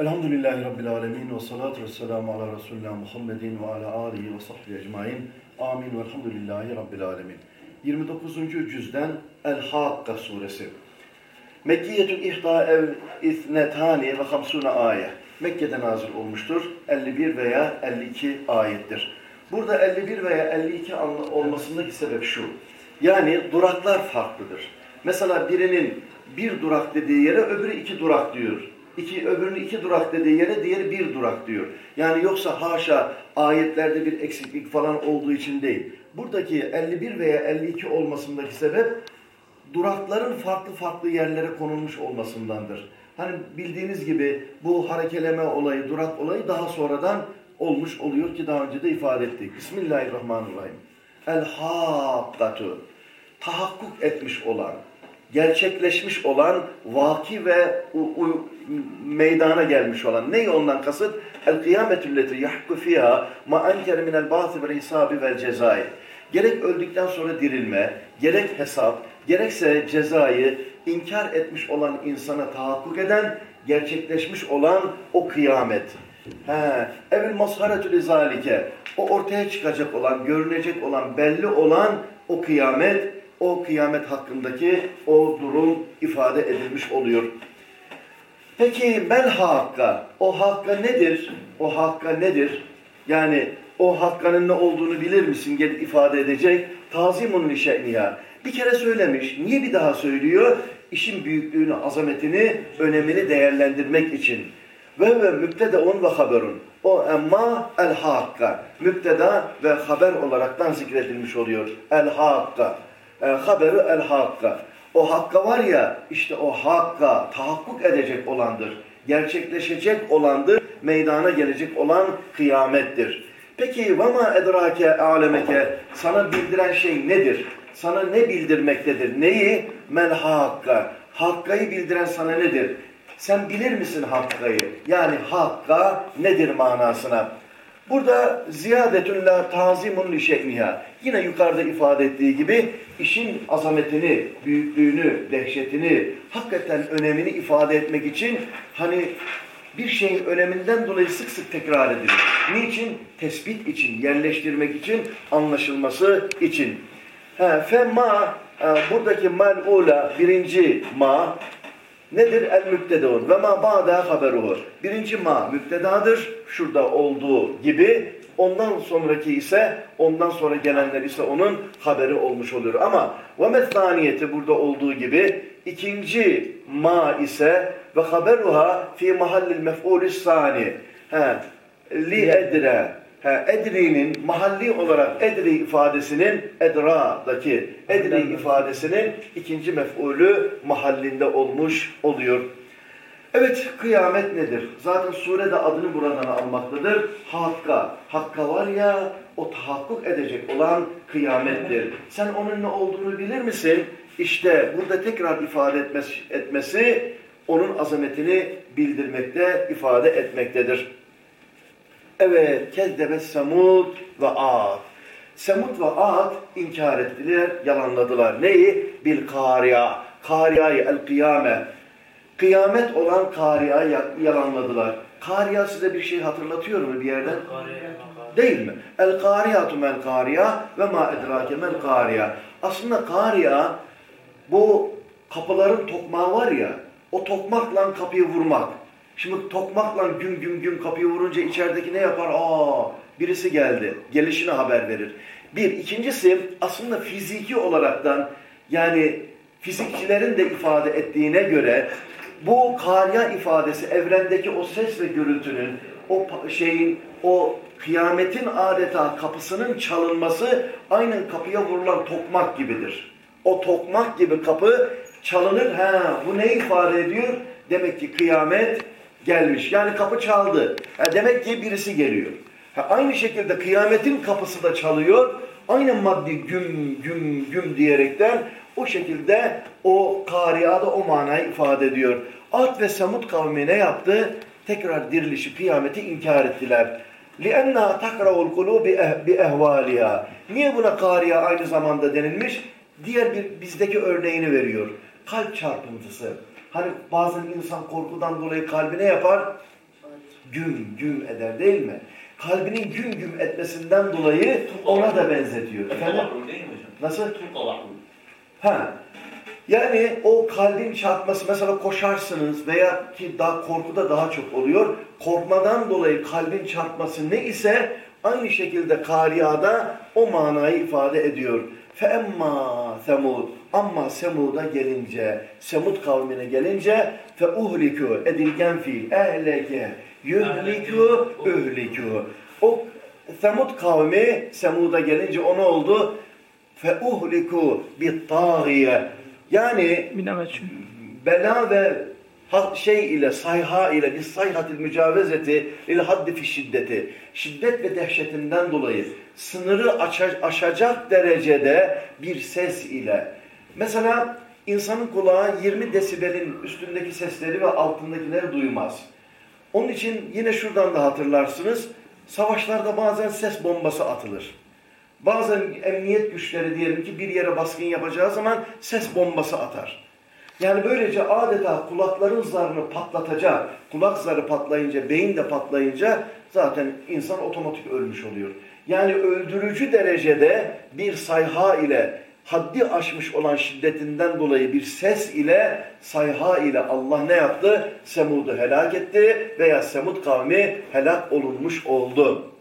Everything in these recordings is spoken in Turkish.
Elhamdülillahi Rabbil Alemin ve salatu ve selamu ala Resulullah Muhammedin ve ala alihi ve sahbihi ecmain. Amin ve elhamdülillahi Rabbil Alemin. 29. cüzden El-Hakka suresi. Mekkiyetül ihda ev ithnetani ve hamsuna ayet. Mekke'de nazil olmuştur. 51 veya 52 ayettir. Burada 51 veya 52 olmasındaki sebep şu. Yani duraklar farklıdır. Mesela birinin bir durak dediği yere öbürü iki durak diyor. İki, öbürünün iki durak dediği yere diğeri bir durak diyor. Yani yoksa haşa ayetlerde bir eksiklik falan olduğu için değil. Buradaki 51 veya 52 olmasındaki sebep durakların farklı farklı yerlere konulmuş olmasındandır. Hani bildiğiniz gibi bu harekeleme olayı, durak olayı daha sonradan olmuş oluyor ki daha önce de ifade ettik. Bismillahirrahmanirrahim. El-Hakkatu. Tahakkuk etmiş olan, gerçekleşmiş olan, vaki ve meydana gelmiş olan. Neyi ondan kasıt? El-kıyametülleti yahku fiha ma enker minel bâti ve hisabi vel cezai. Gerek öldükten sonra dirilme, gerek hesap, gerekse cezayı inkar etmiş olan insana tahakkuk eden, gerçekleşmiş olan o kıyamet. He, evil mazharetü lizalike. O ortaya çıkacak olan, görünecek olan, belli olan o kıyamet, o kıyamet hakkındaki o durum ifade edilmiş oluyor. Peki mel hakka, o hakka nedir? O hakka nedir? Yani o hakkanın ne olduğunu bilir misin? Gel ifade edecek. Tazimun li şe'niha. Bir kere söylemiş. Niye bir daha söylüyor? İşin büyüklüğünü, azametini, önemini değerlendirmek için. Ve ve mübtedeun ve haberun. O emma el hakka. Mübteda ve haber olaraktan zikredilmiş oluyor. El hakka. El haberu el hakka. O hakka var ya işte o hakka tahakkuk edecek olandır. Gerçekleşecek olandır. Meydana gelecek olan kıyamettir. Peki vama edrake alemeke sana bildiren şey nedir? Sana ne bildirmektedir? Neyi? Mel hakka. Hakkayı bildiren sana nedir? Sen bilir misin hakkayı? Yani hakka nedir manasına? Burada ziyadetün la tazimun li şekniha. Yine yukarıda ifade ettiği gibi işin azametini, büyüklüğünü, dehşetini, hakikaten önemini ifade etmek için hani bir şeyin öneminden dolayı sık sık tekrar edilir. Niçin? Tespit için, yerleştirmek için, anlaşılması için. Fe ma, e, buradaki mal'ula, birinci ma, nedir? El mübtedeun. Ve ma ba'da haberuhu. Birinci ma mübtedadır. Şurada olduğu gibi. Ondan sonraki ise, ondan sonra gelenler ise onun haberi olmuş oluyor. Ama ve methaniyeti burada olduğu gibi ikinci ma ise ve haberuha fi mahallil mef'ulis sani. He, li edre. He, edri'nin mahalli olarak edri ifadesinin edra'daki edri ifadesinin ikinci mef'ulü mahallinde olmuş oluyor. Evet, kıyamet nedir? Zaten surede adını buradan almaktadır. Hakka. Hakka var ya, o tahakkuk edecek olan kıyamettir. Sen onun ne olduğunu bilir misin? İşte burada tekrar ifade etmesi, etmesi onun azametini bildirmekte, ifade etmektedir. Evet, kezdebe Semud ve Ad. Semud ve Ad inkar ettiler, yalanladılar. Neyi? Bil kariya. Kariyayı el kıyame. Kıyamet olan kariyayı yalanladılar. Kariya size bir şey hatırlatıyor mu bir yerden? Değil mi? El kariyatu mel kariya ve ma edrake mel kariya. Aslında kariya bu kapıların tokmağı var ya, o tokmakla kapıyı vurmak. Şimdi tokmakla güm güm güm kapıyı vurunca içerideki ne yapar? Aa birisi geldi. Gelişine haber verir. Bir. ikincisi aslında fiziki olaraktan yani fizikçilerin de ifade ettiğine göre bu kariya ifadesi evrendeki o ses ve gürültünün o şeyin o kıyametin adeta kapısının çalınması aynen kapıya vurulan tokmak gibidir. O tokmak gibi kapı çalınır. Ha, bu ne ifade ediyor? Demek ki kıyamet gelmiş. Yani kapı çaldı. Ha, demek ki birisi geliyor. Ha, aynı şekilde kıyametin kapısı da çalıyor. Aynı maddi güm güm güm diyerekten o şekilde o kariyada o manayı ifade ediyor. Ad ve Samud kavmi ne yaptı? Tekrar dirilişi, kıyameti inkar ettiler. لِأَنَّا تَقْرَوُ الْقُلُوبِ بِاَهْوَالِهَا Niye buna kariya aynı zamanda denilmiş? Diğer bir bizdeki örneğini veriyor. Kalp çarpıntısı. Hani bazen insan korkudan dolayı kalbine yapar? güm güm eder değil mi? Kalbinin güm güm etmesinden dolayı ona da benzetiyor. Efendim? Nasıl? Ha. Yani o kalbin çarpması mesela koşarsınız veya ki daha korkuda daha çok oluyor. Korkmadan dolayı kalbin çarpması ne ise aynı şekilde Kariya'da o manayı ifade ediyor. Feemma semud ama Semud'a gelince, Semud kavmine gelince fe uhliku edilgen fiil ehleke yuhliku uhliku. O Semud kavmi Semud'a gelince o ne oldu? Fe uhliku bit tağiye. Yani bela ve şey ile, sayha ile, bir sayhatil mücavezeti il haddi fi şiddeti. Şiddet ve dehşetinden dolayı sınırı aşacak derecede bir ses ile. Mesela insanın kulağı 20 desibelin üstündeki sesleri ve altındakileri duymaz. Onun için yine şuradan da hatırlarsınız. Savaşlarda bazen ses bombası atılır. Bazen emniyet güçleri diyelim ki bir yere baskın yapacağı zaman ses bombası atar. Yani böylece adeta kulakların zarını patlatacak, kulak zarı patlayınca, beyin de patlayınca zaten insan otomatik ölmüş oluyor. Yani öldürücü derecede bir sayha ile haddi aşmış olan şiddetinden dolayı bir ses ile sayha ile Allah ne yaptı? Semud'u helak etti veya Semud kavmi helak olunmuş oldu.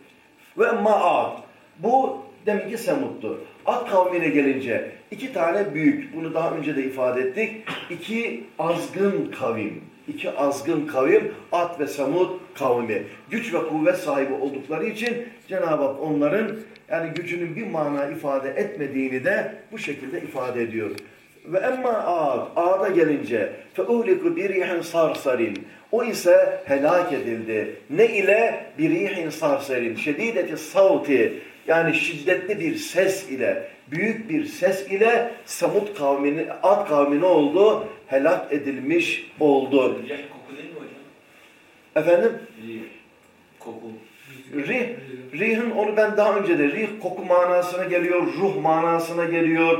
Ve ma'ad. Bu demek ki Semud'du. Ad kavmine gelince iki tane büyük, bunu daha önce de ifade ettik. İki azgın kavim, iki azgın kavim Ad ve Semud kavmi. Güç ve kuvvet sahibi oldukları için Cenab-ı Hak onların yani gücünün bir mana ifade etmediğini de bu şekilde ifade ediyor. Ve emma Ad, Ad'a gelince feuliku birihin sarsarin. O ise helak edildi. Ne ile? Birihin sarsarin. Şedideti savti. Yani şiddetli bir ses ile, büyük bir ses ile Samut kavmini, Ad kavmi ne oldu? Helak edilmiş oldu. Rih koku değil mi hocam? Efendim? Rih koku. Rih, rihin onu ben daha önce de rih koku manasına geliyor, ruh manasına geliyor,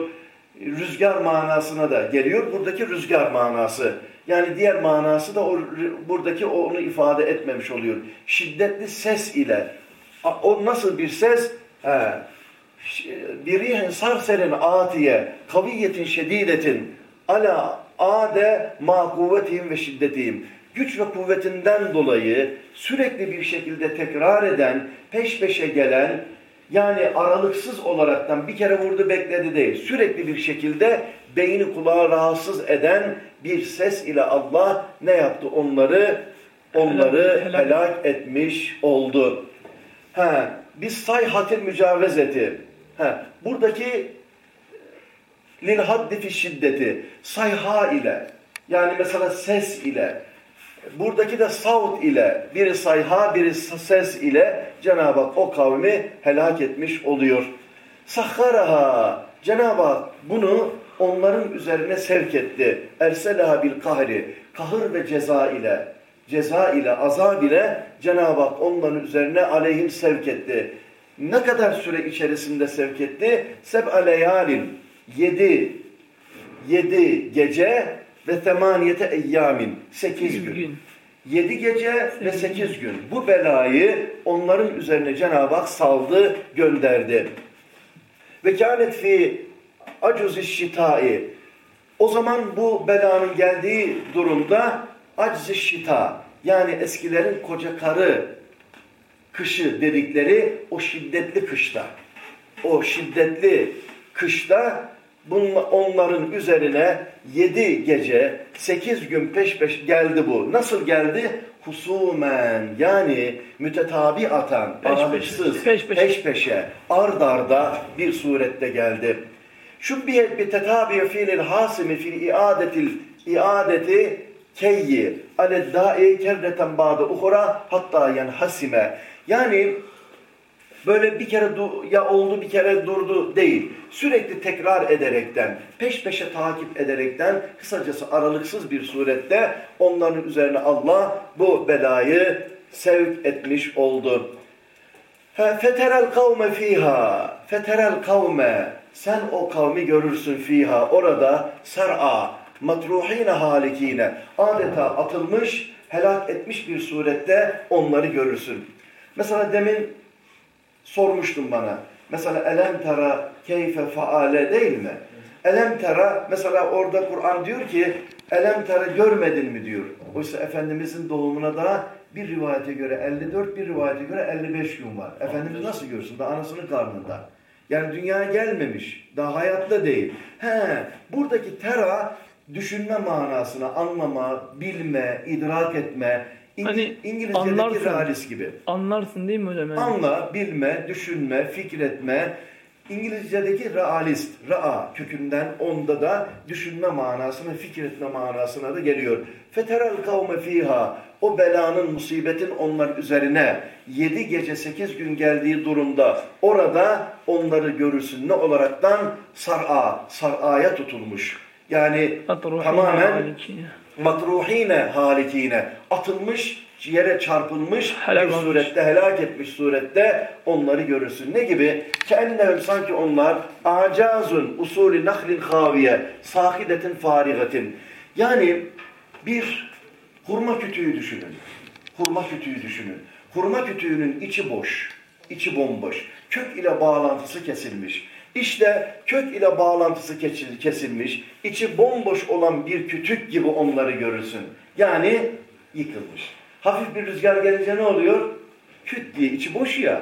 rüzgar manasına da geliyor. Buradaki rüzgar manası. Yani diğer manası da o, buradaki onu ifade etmemiş oluyor. Şiddetli ses ile. O nasıl bir ses? He. Birihin sarserin atiye, kaviyetin şedidetin, ala ade ma kuvvetihim ve şiddetihim. Güç ve kuvvetinden dolayı sürekli bir şekilde tekrar eden, peş peşe gelen, yani aralıksız olaraktan bir kere vurdu bekledi değil, sürekli bir şekilde beyni kulağı rahatsız eden bir ses ile Allah ne yaptı? Onları onları helak etmiş oldu. Ha, biz sayhatil mücavezeti. Ha, buradaki lil haddi fi şiddeti sayha ile yani mesela ses ile buradaki de savt ile biri sayha biri ses ile Cenab-ı Hak o kavmi helak etmiş oluyor. Sahharaha Cenab-ı Hak bunu onların üzerine sevk etti. Erselaha bil kahri kahır ve ceza ile ceza ile azab ile Cenab-ı Hak onların üzerine aleyhim sevk etti. Ne kadar süre içerisinde sevk etti? Seb'a leyalin. Yedi, yedi gece ve temaniyete eyyamin. Sekiz gün. gün. Yedi gece ve sekiz gün. Bu belayı onların üzerine Cenab-ı Hak saldı, gönderdi. Ve kânet fi acuz şitai. O zaman bu belanın geldiği durumda acz şita yani eskilerin koca karı kışı dedikleri o şiddetli kışta. O şiddetli kışta onların üzerine yedi gece, sekiz gün peş peş geldi bu. Nasıl geldi? Husumen yani mütetabi atan, peş aralıksız, peş, peş. peş peşe, ard arda bir surette geldi. Şu bir, bir tetabi fiilil hasimi fil iadetil iadeti keyyi ale da'i kerreten ba'de uhura hatta yani hasime yani böyle bir kere ya oldu bir kere durdu değil. Sürekli tekrar ederekten, peş peşe takip ederekten, kısacası aralıksız bir surette onların üzerine Allah bu belayı sevk etmiş oldu. Feterel kavme fiha, feterel kavme, sen o kavmi görürsün fiha, orada ser'a, matruhine halikine, adeta atılmış helak etmiş bir surette onları görürsün. Mesela demin sormuştun bana. Mesela elem tera keyfe faale değil mi? Elem tera mesela orada Kur'an diyor ki elem tera görmedin mi diyor. Oysa Efendimizin doğumuna da bir rivayete göre 54 bir rivayete göre 55 gün var. Efendimiz nasıl görsün? Daha anasının karnında. Yani dünyaya gelmemiş. Daha hayatta değil. He, buradaki tera düşünme manasına, anlama, bilme, idrak etme, İng Hani İngilizce'deki anlarsın. realist gibi. Anlarsın değil mi hocam? Yani? Anla, bilme, düşünme, fikretme. İngilizce'deki realist, ra'a kökünden onda da düşünme manasına, fikretme manasına da geliyor. Feteral kavme fiha o belanın, musibetin onlar üzerine yedi gece sekiz gün geldiği durumda orada onları görürsün. Ne olaraktan? Sar'a, sar'aya tutulmuş. Yani tamamen halikine. matruhine halikine atılmış, yere çarpılmış Helak bir olmuş. surette, helak etmiş surette onları görürsün. Ne gibi? Keennehum sanki onlar acazun usulü nahlin haviye sahidetin farigatin. Yani bir hurma kütüğü düşünün. Hurma kütüğü düşünün. Hurma kütüğünün içi boş, içi bomboş. Kök ile bağlantısı kesilmiş. İşte kök ile bağlantısı kesil- kesilmiş, içi bomboş olan bir kütük gibi onları görürsün. Yani yıkılmış. Hafif bir rüzgar gelince ne oluyor? Küt diye içi boş ya.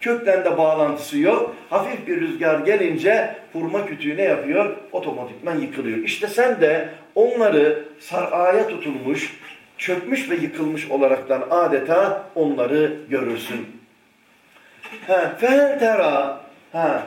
Kökten de bağlantısı yok. Hafif bir rüzgar gelince hurma kütüğü ne yapıyor? Otomatikman yıkılıyor. İşte sen de onları saraya tutulmuş, çökmüş ve yıkılmış olaraktan adeta onları görürsün. Ha, fel tera ha,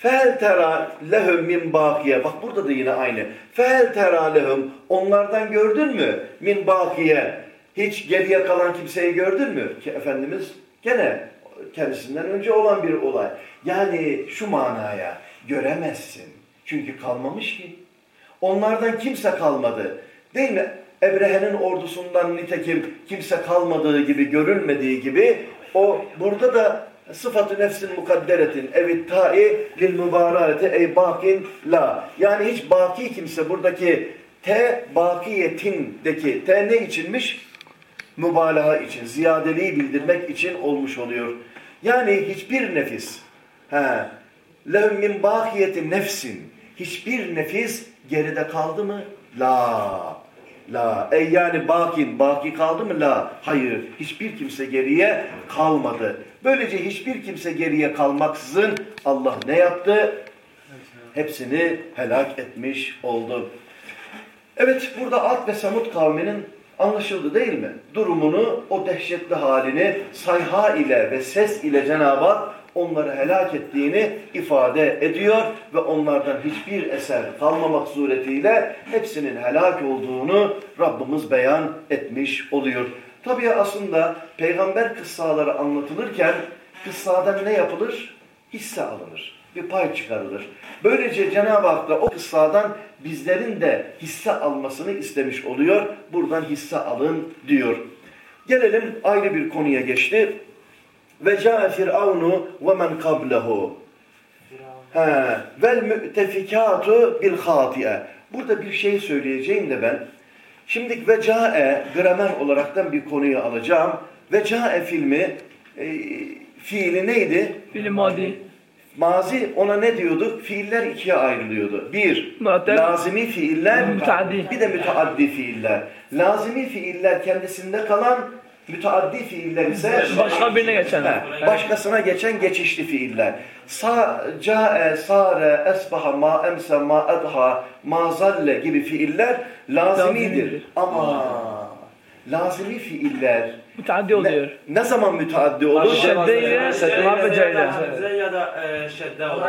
fel tera lehum min bakiye. Bak burada da yine aynı. Fel tera lehum. Onlardan gördün mü? Min bakiye. Hiç geriye kalan kimseyi gördün mü? Ki Efendimiz gene kendisinden önce olan bir olay. Yani şu manaya göremezsin. Çünkü kalmamış ki. Onlardan kimse kalmadı. Değil mi? Ebrehe'nin ordusundan nitekim kimse kalmadığı gibi, görülmediği gibi o burada da sıfatı nefsin mukadderetin evit ta'i lil mübarareti ey bakin la. Yani hiç baki kimse buradaki te bakiyetindeki te ne içinmiş? Mübalağa için, ziyadeliği bildirmek için olmuş oluyor. Yani hiçbir nefis he, lehum min bakiyeti nefsin hiçbir nefis geride kaldı mı? La. La. Ey yani bakin, baki kaldı mı? La. Hayır. Hiçbir kimse geriye kalmadı. Böylece hiçbir kimse geriye kalmaksızın Allah ne yaptı? Hepsini helak etmiş oldu. Evet burada Ad ve Samud kavminin anlaşıldı değil mi? Durumunu, o dehşetli halini sayha ile ve ses ile Cenab-ı onları helak ettiğini ifade ediyor ve onlardan hiçbir eser kalmamak suretiyle hepsinin helak olduğunu Rabbimiz beyan etmiş oluyor. Tabii aslında peygamber kıssaları anlatılırken kıssadan ne yapılır? Hisse alınır. Bir pay çıkarılır. Böylece Cenab-ı Hak da o kıssadan bizlerin de hisse almasını istemiş oluyor. Buradan hisse alın diyor. Gelelim ayrı bir konuya geçti. Ve ca'e firavunu ve men kablehu. He, vel mü'tefikatu bil hatiye. Burada bir şey söyleyeceğim de ben. Şimdi ve ca'e gramer olaraktan bir konuyu alacağım. Ve ca'e filmi e, fiili neydi? Fiili madi. Mazi ona ne diyorduk? Fiiller ikiye ayrılıyordu. Bir, Mu'tel, lazimi fiiller, müteaddi. bir de müteaddi fiiller. Lazimi fiiller kendisinde kalan, müteaddi fiiller ise Başka birine geçen. He, başkasına geçen geçişli fiiller. Sa, cae, sare, esbaha, ma emse, ma edha, ma zalle gibi fiiller lazimidir. Ama lazimi fiiller Müteaddi oluyor. ne, ne zaman müteaddi olur? Şedde ile harfe Hamze ya da e, şedde olur.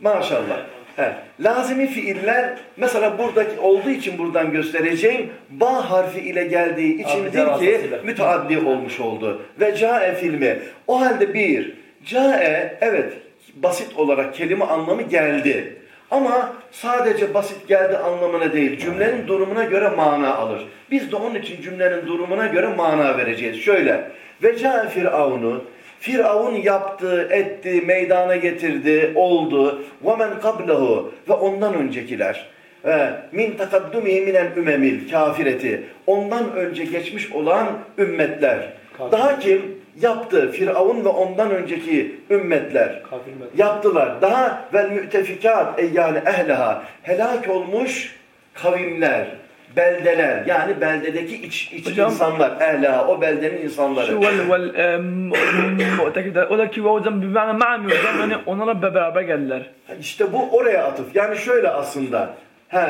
Maşallah. He. Lazimi fiiller mesela buradaki olduğu için buradan göstereceğim ba harfi ile geldiği içindir ki müteaddi olmuş oldu. Ve cae filmi. O halde bir, cae evet basit olarak kelime anlamı geldi. Ama sadece basit geldi anlamına değil, cümlenin durumuna göre mana alır. Biz de onun için cümlenin durumuna göre mana vereceğiz. Şöyle, ve cae firavunu, Firavun yaptı, etti, meydana getirdi, oldu. وَمَنْ قَبْلَهُ Ve ondan öncekiler. e, min takaddumihi minel ümemil kafireti. Ondan önce geçmiş olan ümmetler. Daha kim? Yaptı. Firavun ve ondan önceki ümmetler. Yaptılar. Daha vel mütefikat ey yani ehleha. Helak olmuş kavimler, beldeler. Yani beldedeki iç, iç Hocam- insanlar. Ehleha. O beldenin insanları. Şu vel vel mu'tekidler. O da ki hocam bir ma'na ma'mi hocam. Yani onlarla beraber geldiler. İşte bu oraya atıf. Yani şöyle aslında. He,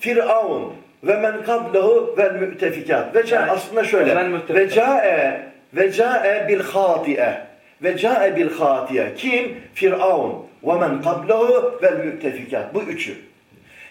Firavun ve men kablehu vel mütefikat. Ve ca Yani, aslında şöyle. Ve cae ve cae bil hatiye. Ve cae bil hatiye. Kim? Firavun ve men kablehu vel mütefikat. Bu üçü.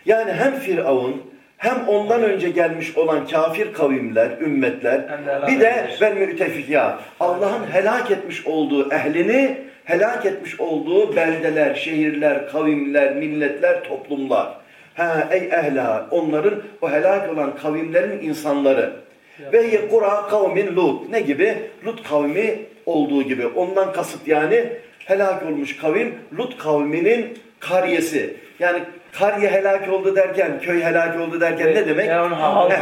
Yani hem Firavun hem ondan önce gelmiş olan kafir kavimler, ümmetler, bir de vel mütefikya. Allah'ın helak etmiş olduğu ehlini, helak etmiş olduğu beldeler, şehirler, kavimler, milletler, toplumlar. Ha, ey ehla, onların o helak olan kavimlerin insanları. Ve ye kura kavmin Lut. Ne gibi? Lut kavmi olduğu gibi. Ondan kasıt yani helak olmuş kavim Lut kavminin kariyesi. Yani kariye helak oldu derken, köy helak oldu derken ne demek? Yani onun Halkı.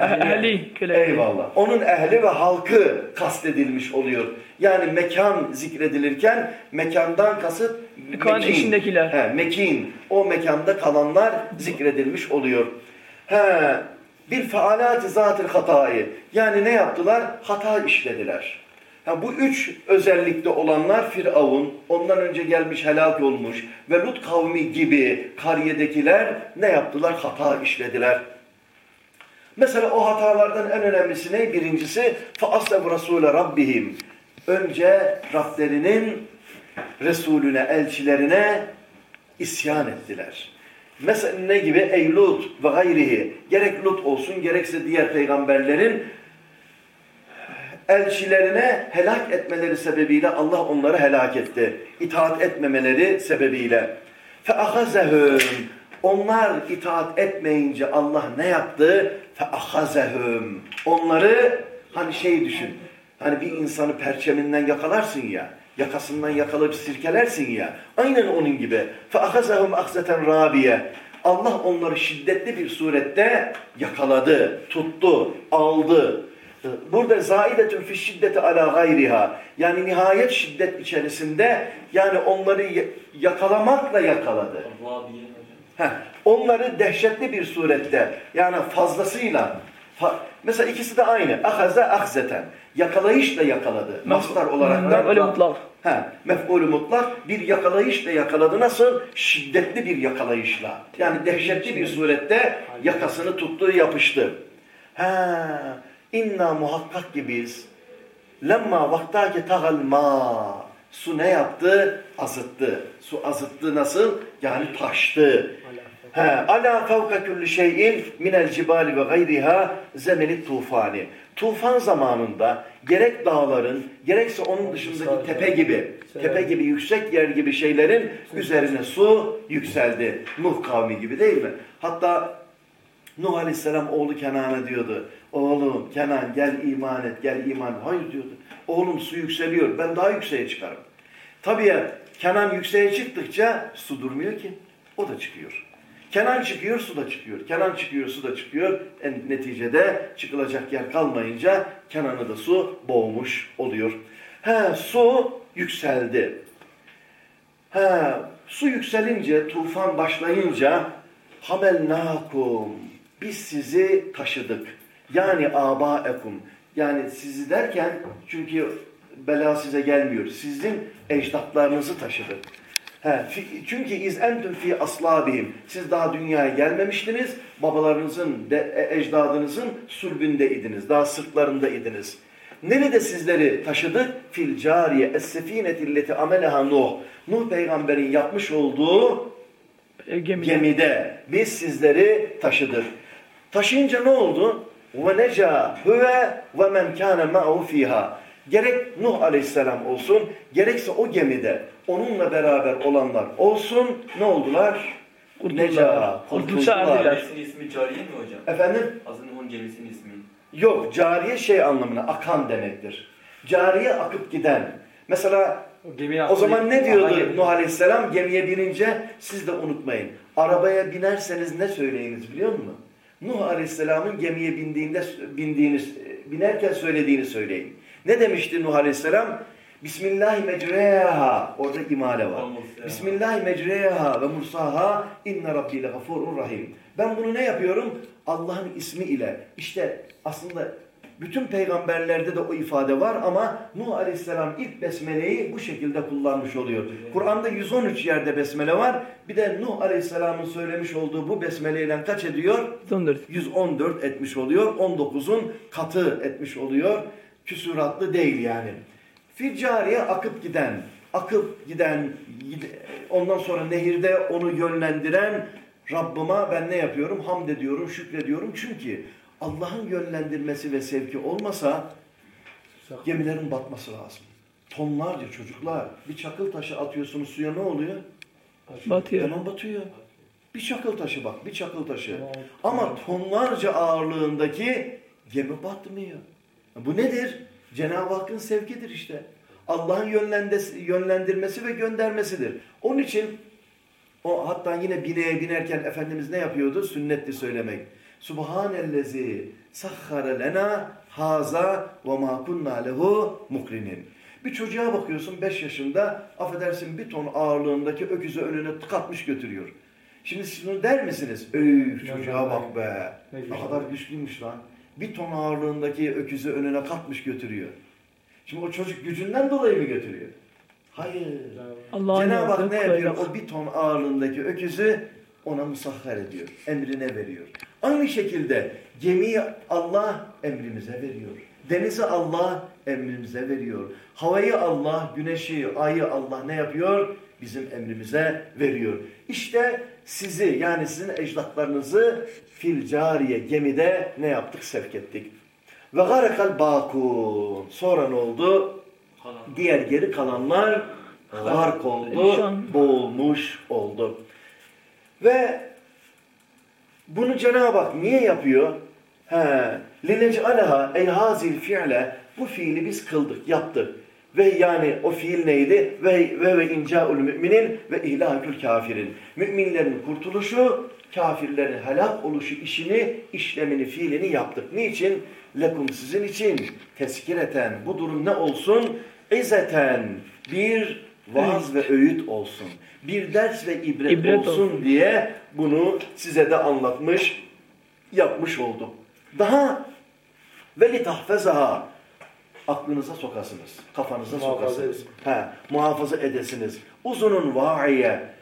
Ehli. Eh-. Eyvallah. Onun ehli ve halkı kastedilmiş oluyor. Yani mekan zikredilirken mekandan kasıt Mekanın içindekiler. He, mekin. O mekanda kalanlar zikredilmiş oluyor. He, bir faalati zatil hatayı. Yani ne yaptılar? Hata işlediler. Ha, bu üç özellikte olanlar Firavun, ondan önce gelmiş helak olmuş ve Lut kavmi gibi kariyedekiler ne yaptılar? Hata işlediler. Mesela o hatalardan en önemlisi ne? Birincisi فَأَسَّبْ رَسُولَ رَبِّهِمْ Önce Rablerinin Resulüne, elçilerine isyan ettiler. Mesela ne gibi? Ey Lut ve gayrihi. Gerek Lut olsun gerekse diğer peygamberlerin elçilerine helak etmeleri sebebiyle Allah onları helak etti. İtaat etmemeleri sebebiyle. فَأَخَذَهُمْ Onlar itaat etmeyince Allah ne yaptı? فَأَخَذَهُمْ Onları hani şey düşün. Hani bir insanı perçeminden yakalarsın ya. Yakasından yakalayıp sirkelersin ya. Aynen onun gibi. فَأَخَذَهُمْ أَخْزَةً رَابِيَ Allah onları şiddetli bir surette yakaladı, tuttu, aldı. Burada zaidetün fi şiddeti ala gayriha. Yani nihayet şiddet içerisinde yani onları ya- yakalamakla yakaladı. Heh, onları dehşetli bir surette yani fazlasıyla fa- mesela ikisi de aynı. Ahaze ahzeten. Yakalayışla yakaladı. Mastar olarak da Öyle mutlak. He, mef'ulü mutlak bir yakalayışla yakaladı. Nasıl? Şiddetli bir yakalayışla. Yani dehşetli bir surette yakasını tuttu, yapıştı. He, inna muhakkak ki biz lemma vaktaki tahal ma su ne yaptı? Azıttı. Su azıttı nasıl? Yani taştı. He, ala fevka kulli şeyin minel cibali ve gayriha zemeni tufani. Tufan zamanında gerek dağların gerekse onun dışındaki tepe gibi, tepe gibi yüksek yer gibi şeylerin üzerine su yükseldi. Nuh kavmi gibi değil mi? Hatta Nuh Aleyhisselam oğlu Kenan'a diyordu. Oğlum Kenan gel iman et, gel iman. Hayır diyordu. Oğlum su yükseliyor, ben daha yükseğe çıkarım. Tabii Kenan yükseğe çıktıkça su durmuyor ki. O da çıkıyor. Kenan çıkıyor, su da çıkıyor. Kenan çıkıyor, su da çıkıyor. En neticede çıkılacak yer kalmayınca Kenan'ı da su boğmuş oluyor. He, su yükseldi. He, su yükselince, tufan başlayınca hamelnakum biz sizi taşıdık. Yani abaekum. Yani sizi derken çünkü bela size gelmiyor. Sizin ecdatlarınızı taşıdık. He, çünkü iz entüm fi aslabihim. Siz daha dünyaya gelmemiştiniz. Babalarınızın, de, e, ecdadınızın sulbündeydiniz. Daha sırtlarındaydınız. Nerede sizleri taşıdık? Fil cariye es-sefinetilleti ameleha Nuh. Nuh peygamberin yapmış olduğu E, Gemide. gemide biz sizleri taşıdık. Taşıyınca ne oldu? Ve neca huve ve men kana ma'hu fiha. Gerek Nuh aleyhisselam olsun, gerekse o gemide onunla beraber olanlar olsun. Ne oldular? Kurtuldular. Neca, kurtuldular. Gemisinin ismi Cariye mi hocam? Efendim? Azın Nuh'un gemisinin ismi. Yok, cariye şey anlamına akan demektir. Cariye akıp giden. Mesela O gemiye O zaman ne diyordu Nuh Aleyhisselam? Gemiye binince siz de unutmayın. Arabaya binerseniz ne söyleyiniz biliyor musun? Nuh Aleyhisselam'ın gemiye bindiğinde bindiğini binerken söylediğini söyleyin. Ne demişti Nuh Aleyhisselam? Bismillahi mecreha. Orada imale var. Bismillahi mecreha ve mursaha inne rabbi le gafurun rahim. Ben bunu ne yapıyorum? Allah'ın ismi ile. İşte aslında bütün peygamberlerde de o ifade var ama Nuh Aleyhisselam ilk besmeleyi bu şekilde kullanmış oluyor. Kur'an'da 113 yerde besmele var. Bir de Nuh Aleyhisselam'ın söylemiş olduğu bu besmeleyle kaç ediyor? 14. 114 etmiş oluyor. 19'un katı etmiş oluyor. Küsuratlı değil yani. Ficariye akıp giden, akıp giden, gide- ondan sonra nehirde onu yönlendiren Rabbıma ben ne yapıyorum? Hamd ediyorum, şükrediyorum. Çünkü Allah'ın yönlendirmesi ve sevki olmasa gemilerin batması lazım. Tonlarca çocuklar bir çakıl taşı atıyorsunuz suya ne oluyor? Batıyor. Hemen batıyor. Bir çakıl taşı bak, bir çakıl taşı. Ama tonlarca ağırlığındaki gemi batmıyor. Bu nedir? Cenab-ı Hakk'ın sevkidir işte. Allah'ın yönlendirmesi ve göndermesidir. Onun için o hatta yine bineğe binerken Efendimiz ne yapıyordu? Sünnetli söylemek. Subhanellezi sahhara lena haza ve ma kunna lehu mukrinin. Bir çocuğa bakıyorsun 5 yaşında affedersin bir ton ağırlığındaki öküzü önüne katmış götürüyor. Şimdi siz bunu der misiniz? Ey çocuğa bak be. Ne kadar güçlüymüş lan. Bir ton ağırlığındaki öküzü önüne katmış götürüyor. Şimdi o çocuk gücünden dolayı mı götürüyor? Hayır. Cenab-ı Hak ne yapıyor? O bir ton ağırlığındaki öküzü ona musahhar ediyor. Emrine veriyor. Aynı şekilde gemiyi Allah emrimize veriyor. Denizi Allah emrimize veriyor. Havayı Allah, güneşi, ayı Allah ne yapıyor? Bizim emrimize veriyor. İşte sizi yani sizin ecdatlarınızı fil cariye gemide ne yaptık? Sevk ettik. Ve garekal bakun. Sonra ne oldu? Diğer geri kalanlar gark oldu, boğulmuş oldu. Ve bunu Cenab-ı Hak niye yapıyor? Ey hazil fi'le bu fiili biz kıldık, yaptık. Ve yani o fiil neydi? Ve ve ve inca'ul müminin ve ihlakül kafirin. Müminlerin kurtuluşu, kafirlerin helak oluşu işini, işlemini, fiilini yaptık. Niçin? Lekum sizin için teskireten bu durum ne olsun? İzeten bir vaaz ve öğüt olsun. Bir ders ve ibret, İbret olsun, olsun. diye bunu size de anlatmış, yapmış oldum. Daha ve litahfezaha aklınıza sokasınız, kafanıza Muhafaza sokasınız. He, muhafaza edesiniz. Uzunun va'iye.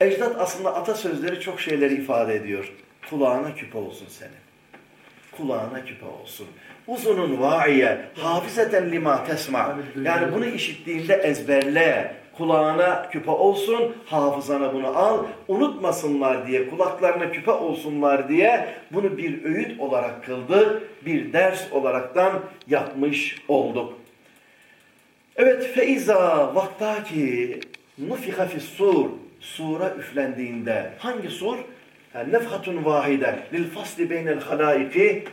Ecdat aslında atasözleri çok şeyleri ifade ediyor. Kulağına küpe olsun senin. Kulağına küpe olsun. Uzunun va'iye. Hafizeten lima tesma. Yani bunu işittiğinde ezberle. Kulağına küpe olsun, hafızana bunu al. Unutmasınlar diye, kulaklarına küpe olsunlar diye bunu bir öğüt olarak kıldı. Bir ders olaraktan yapmış olduk. Evet feiza vaktaki nufiha fis sur sura üflendiğinde hangi sur? Ha, Nefhatun vahide lil fasli beynel halaiki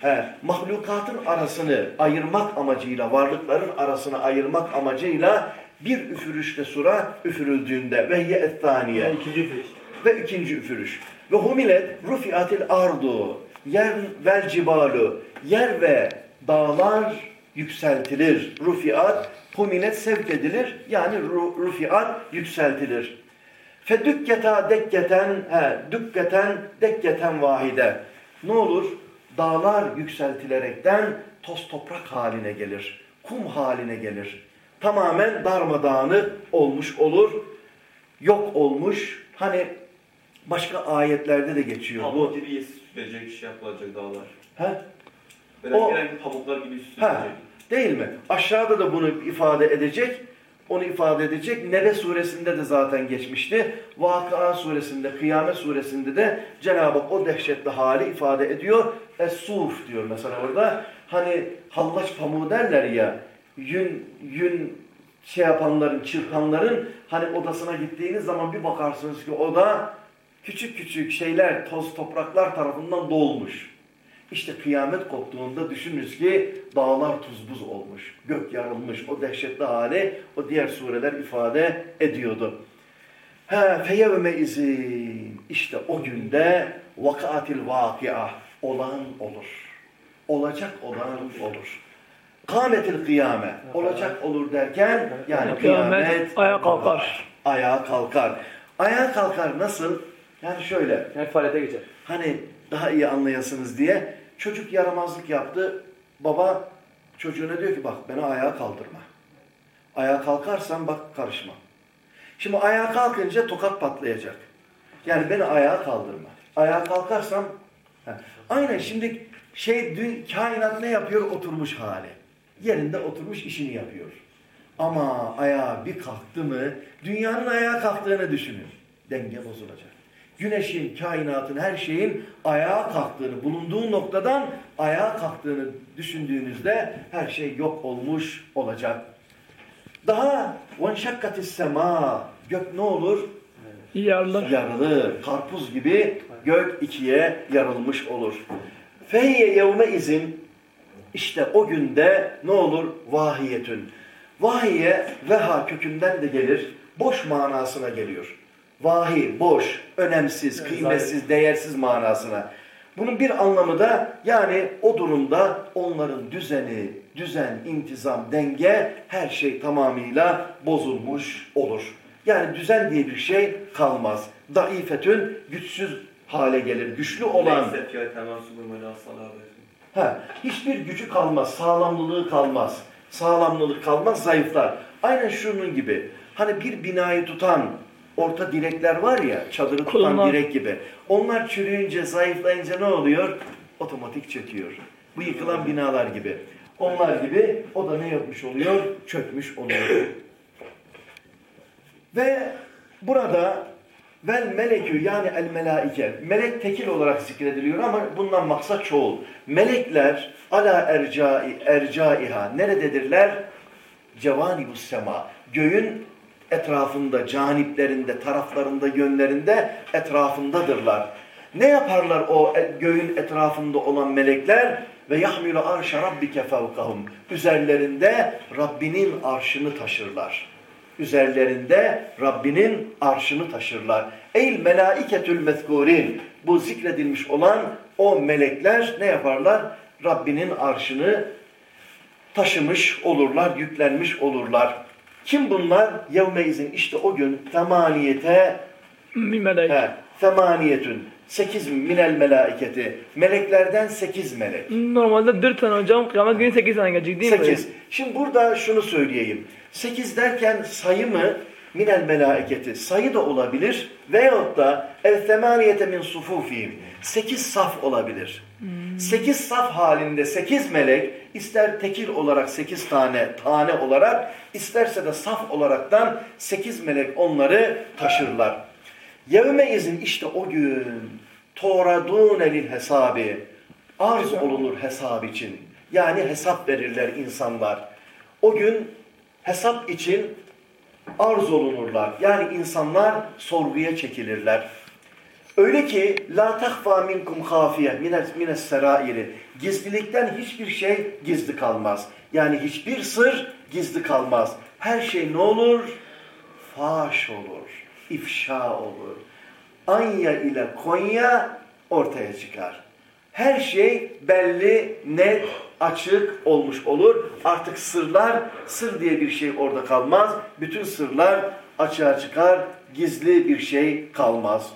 He, mahlukatın arasını ayırmak amacıyla, varlıkların arasını ayırmak amacıyla bir üfürüşte sura üfürüldüğünde ve ye ettaniye İkinci üfürüş. ve ikinci üfürüş. Ve humilet rufiatil ardu yer vel cibalu yer ve dağlar yükseltilir. Rufiat humilet sevk edilir. Yani ru- rufiat yükseltilir. Fedükketa dekketen he, dükketen dekketen vahide. Ne olur? Dağlar yükseltilerekten toz toprak haline gelir. Kum haline gelir. Tamamen darmadağınık olmuş olur. Yok olmuş. Hani başka ayetlerde de geçiyor bu. Pamuk gibi süslenecek, şey yapılacak dağlar. He? Böyle O- pamuklar gibi Ha, süslenecek. değil mi? Aşağıda da bunu ifade edecek. Onu ifade edecek. Nebe suresinde de zaten geçmişti. Vakıa suresinde, Kıyamet suresinde de Cenab-ı Hak o dehşetli hali ifade ediyor. Es-suf diyor mesela orada. Hani hallaç pamuğu derler ya. Yün, yün şey yapanların, çırpanların hani odasına gittiğiniz zaman bir bakarsınız ki oda küçük küçük şeyler, toz topraklar tarafından dolmuş. İşte kıyamet koptuğunda düşününüz ki dağlar tuz buz olmuş, gök yarılmış. O dehşetli hali o diğer sureler ifade ediyordu. He feyevme izin. İşte o günde vakatil vakia olan olur. Olacak olan olur. Kâmetil kıyame. Olacak olur derken yani Kıyamet ayağa kalkar. Ayağa kalkar. Ayağa kalkar nasıl? Yani şöyle. Yani faaliyete geçer. Hani daha iyi anlayasınız diye çocuk yaramazlık yaptı. Baba çocuğuna diyor ki bak beni ayağa kaldırma. Ayağa kalkarsan bak karışma. Şimdi ayağa kalkınca tokat patlayacak. Yani beni ayağa kaldırma. Ayağa kalkarsam Heh. aynen şimdi şey dün kainat ne yapıyor? Oturmuş hali. Yerinde oturmuş işini yapıyor. Ama ayağa bir kalktı mı dünyanın ayağa kalktığını düşünün. Denge bozulacak. Güneşin, kainatın, her şeyin ayağa kalktığını, bulunduğu noktadan ayağa kalktığını düşündüğünüzde her şey yok olmuş olacak. Daha وَنْشَكَّتِ sema Gök ne olur? Yarılır. Yarılır. Karpuz gibi gök ikiye yarılmış olur. Feyye yevme izin işte o günde ne olur? Vahiyetün. Vahiye veha kökünden de gelir. Boş manasına geliyor. Vahi, boş, önemsiz, kıymetsiz, değersiz manasına. Bunun bir anlamı da yani o durumda onların düzeni, düzen, intizam, denge her şey tamamıyla bozulmuş olur. Yani düzen diye bir şey kalmaz. Daifetün güçsüz hale gelir. Güçlü olan Ha, hiçbir gücü kalmaz, sağlamlılığı kalmaz. Sağlamlılık kalmaz, zayıflar. Aynen şunun gibi. Hani bir binayı tutan orta direkler var ya, çadırı tutan Kolonlar. direk gibi. Onlar çürüyünce, zayıflayınca ne oluyor? Otomatik çöküyor. Bu yıkılan binalar gibi. Onlar gibi o da ne yapmış oluyor? Çökmüş oluyor. Ve burada vel melekü yani el melaike melek tekil olarak zikrediliyor ama bundan maksat çoğul. Melekler ala ercai ercaiha nerededirler? Cevanibus sema. Göğün etrafında, caniplerinde, taraflarında, yönlerinde etrafındadırlar. Ne yaparlar o e- göğün etrafında olan melekler? Ve yahmilu arşa rabbike fevkahum. Üzerlerinde Rabbinin arşını taşırlar üzerlerinde Rabbinin arşını taşırlar. Ey melaiketül mezkurin. Bu zikredilmiş olan o melekler ne yaparlar? Rabbinin arşını taşımış olurlar, yüklenmiş olurlar. Kim bunlar? Yevmeizin işte o gün temaniyete temaniyetün sekiz minel melaiketi. Meleklerden sekiz melek. Normalde 4 tane hocam kıyamet günü 8 tane gelecek değil mi? 8. Şimdi burada şunu söyleyeyim. 8 derken sayı mı? Minel melaiketi. Sayı da olabilir. Veyahut da el temaniyete min sufufihim. 8 saf olabilir. 8 saf halinde 8 melek ister tekil olarak 8 tane tane olarak isterse de saf olaraktan 8 melek onları taşırlar. Yevme izin işte o gün toradûne lil hesabi arz olunur hesap için. Yani hesap verirler insanlar. O gün hesap için arz olunurlar. Yani insanlar sorguya çekilirler. Öyle ki la tahfa minkum hafiye mines serairi. Gizlilikten hiçbir şey gizli kalmaz. Yani hiçbir sır gizli kalmaz. Her şey ne olur? Faş olur. İfşa olur. Anya ile Konya ortaya çıkar. Her şey belli, net, açık olmuş olur. Artık sırlar, sır diye bir şey orada kalmaz. Bütün sırlar açığa çıkar, gizli bir şey kalmaz.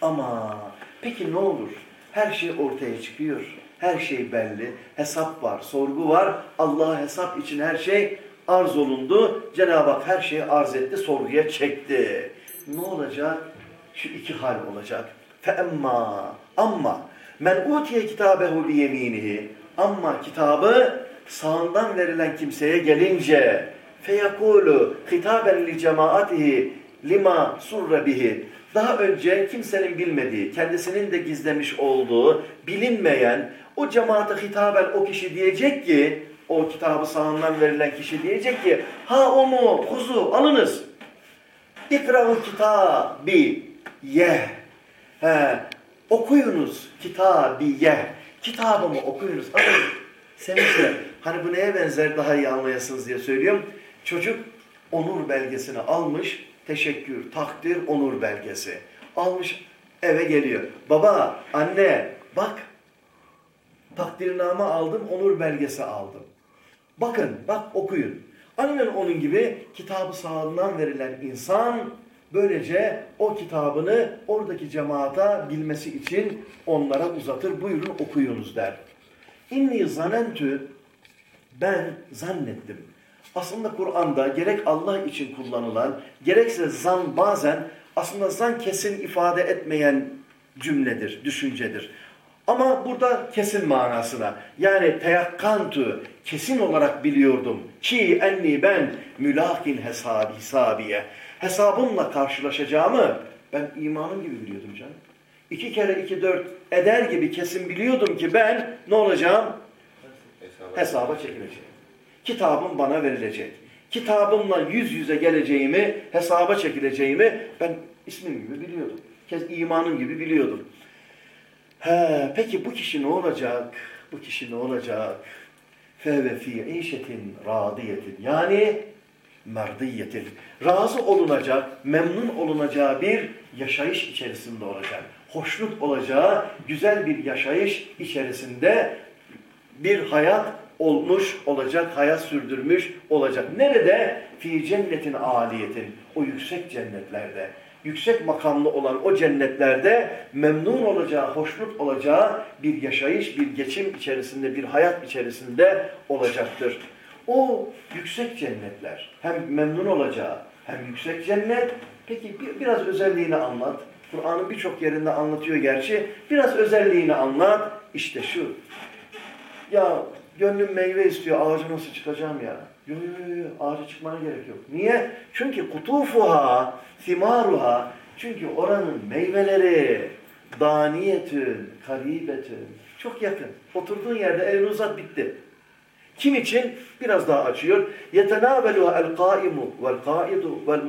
Ama peki ne olur? Her şey ortaya çıkıyor. Her şey belli. Hesap var, sorgu var. Allah'a hesap için her şey arz olundu. Cenab-ı Hak her şeyi arz etti, sorguya çekti. Ne olacak? Şu iki hal olacak. Feemma amma men utiye kitabehu bi yeminihi ama kitabı sağından verilen kimseye gelince feyakulu hitaben li cemaatihi lima surre bihi daha önce kimsenin bilmediği, kendisinin de gizlemiş olduğu, bilinmeyen o cemaate hitaben o kişi diyecek ki, o kitabı sağından verilen kişi diyecek ki, ha o mu, kuzu alınız. İkra'u kitabi ye. He, okuyunuz kitabiye. Kitabımı okuyunuz. Ama sevinçle. Hani bu neye benzer daha iyi anlayasınız diye söylüyorum. Çocuk onur belgesini almış. Teşekkür, takdir, onur belgesi. Almış eve geliyor. Baba, anne bak takdirname aldım, onur belgesi aldım. Bakın, bak okuyun. Aynen onun gibi kitabı sağından verilen insan böylece o kitabını oradaki cemaata bilmesi için onlara uzatır. Buyurun okuyunuz der. İnni zanentü ben zannettim. Aslında Kur'an'da gerek Allah için kullanılan gerekse zan bazen aslında zan kesin ifade etmeyen cümledir, düşüncedir. Ama burada kesin manasına yani teyakkantu kesin olarak biliyordum ki enni ben mülakin hesabi hisabiye hesabımla karşılaşacağımı ben imanım gibi biliyordum canım. İki kere iki dört eder gibi kesin biliyordum ki ben ne olacağım? Hesaba çekileceğim. Kitabım bana verilecek. Kitabımla yüz yüze geleceğimi, hesaba çekileceğimi ben ismim gibi biliyordum. Kez imanım gibi biliyordum. He, peki bu kişi ne olacak? Bu kişi ne olacak? Feve fi işetin radiyetin. Yani merdiyetin. Razı olunacak, memnun olunacağı bir yaşayış içerisinde olacak. Hoşnut olacağı güzel bir yaşayış içerisinde bir hayat olmuş olacak, hayat sürdürmüş olacak. Nerede? Fi cennetin aliyetin. O yüksek cennetlerde yüksek makamlı olan o cennetlerde memnun olacağı, hoşnut olacağı bir yaşayış, bir geçim içerisinde, bir hayat içerisinde olacaktır. O yüksek cennetler hem memnun olacağı hem yüksek cennet. Peki biraz özelliğini anlat. Kur'an'ın birçok yerinde anlatıyor gerçi. Biraz özelliğini anlat. İşte şu. Ya gönlüm meyve istiyor. Ağacı nasıl çıkacağım ya? Yok yok yok. Ağaca çıkmana gerek yok. Niye? Çünkü kutufuha Simaruha çünkü oranın meyveleri daniyetün, karibetün çok yakın. Oturduğun yerde elini uzat bitti. Kim için? Biraz daha açıyor. Yetenaveluha el kaimu vel.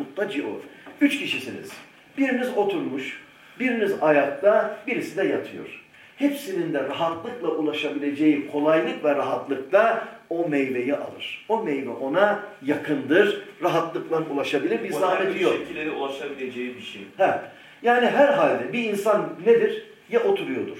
Üç kişisiniz. Biriniz oturmuş, biriniz ayakta, birisi de yatıyor. Hepsinin de rahatlıkla ulaşabileceği kolaylık ve rahatlıkta o meyveyi alır. O meyve ona yakındır, rahatlıkla ulaşabilir, bir zahmeti yok. şekillere ulaşabileceği bir şey. He. Yani her halde bir insan nedir? Ya oturuyordur,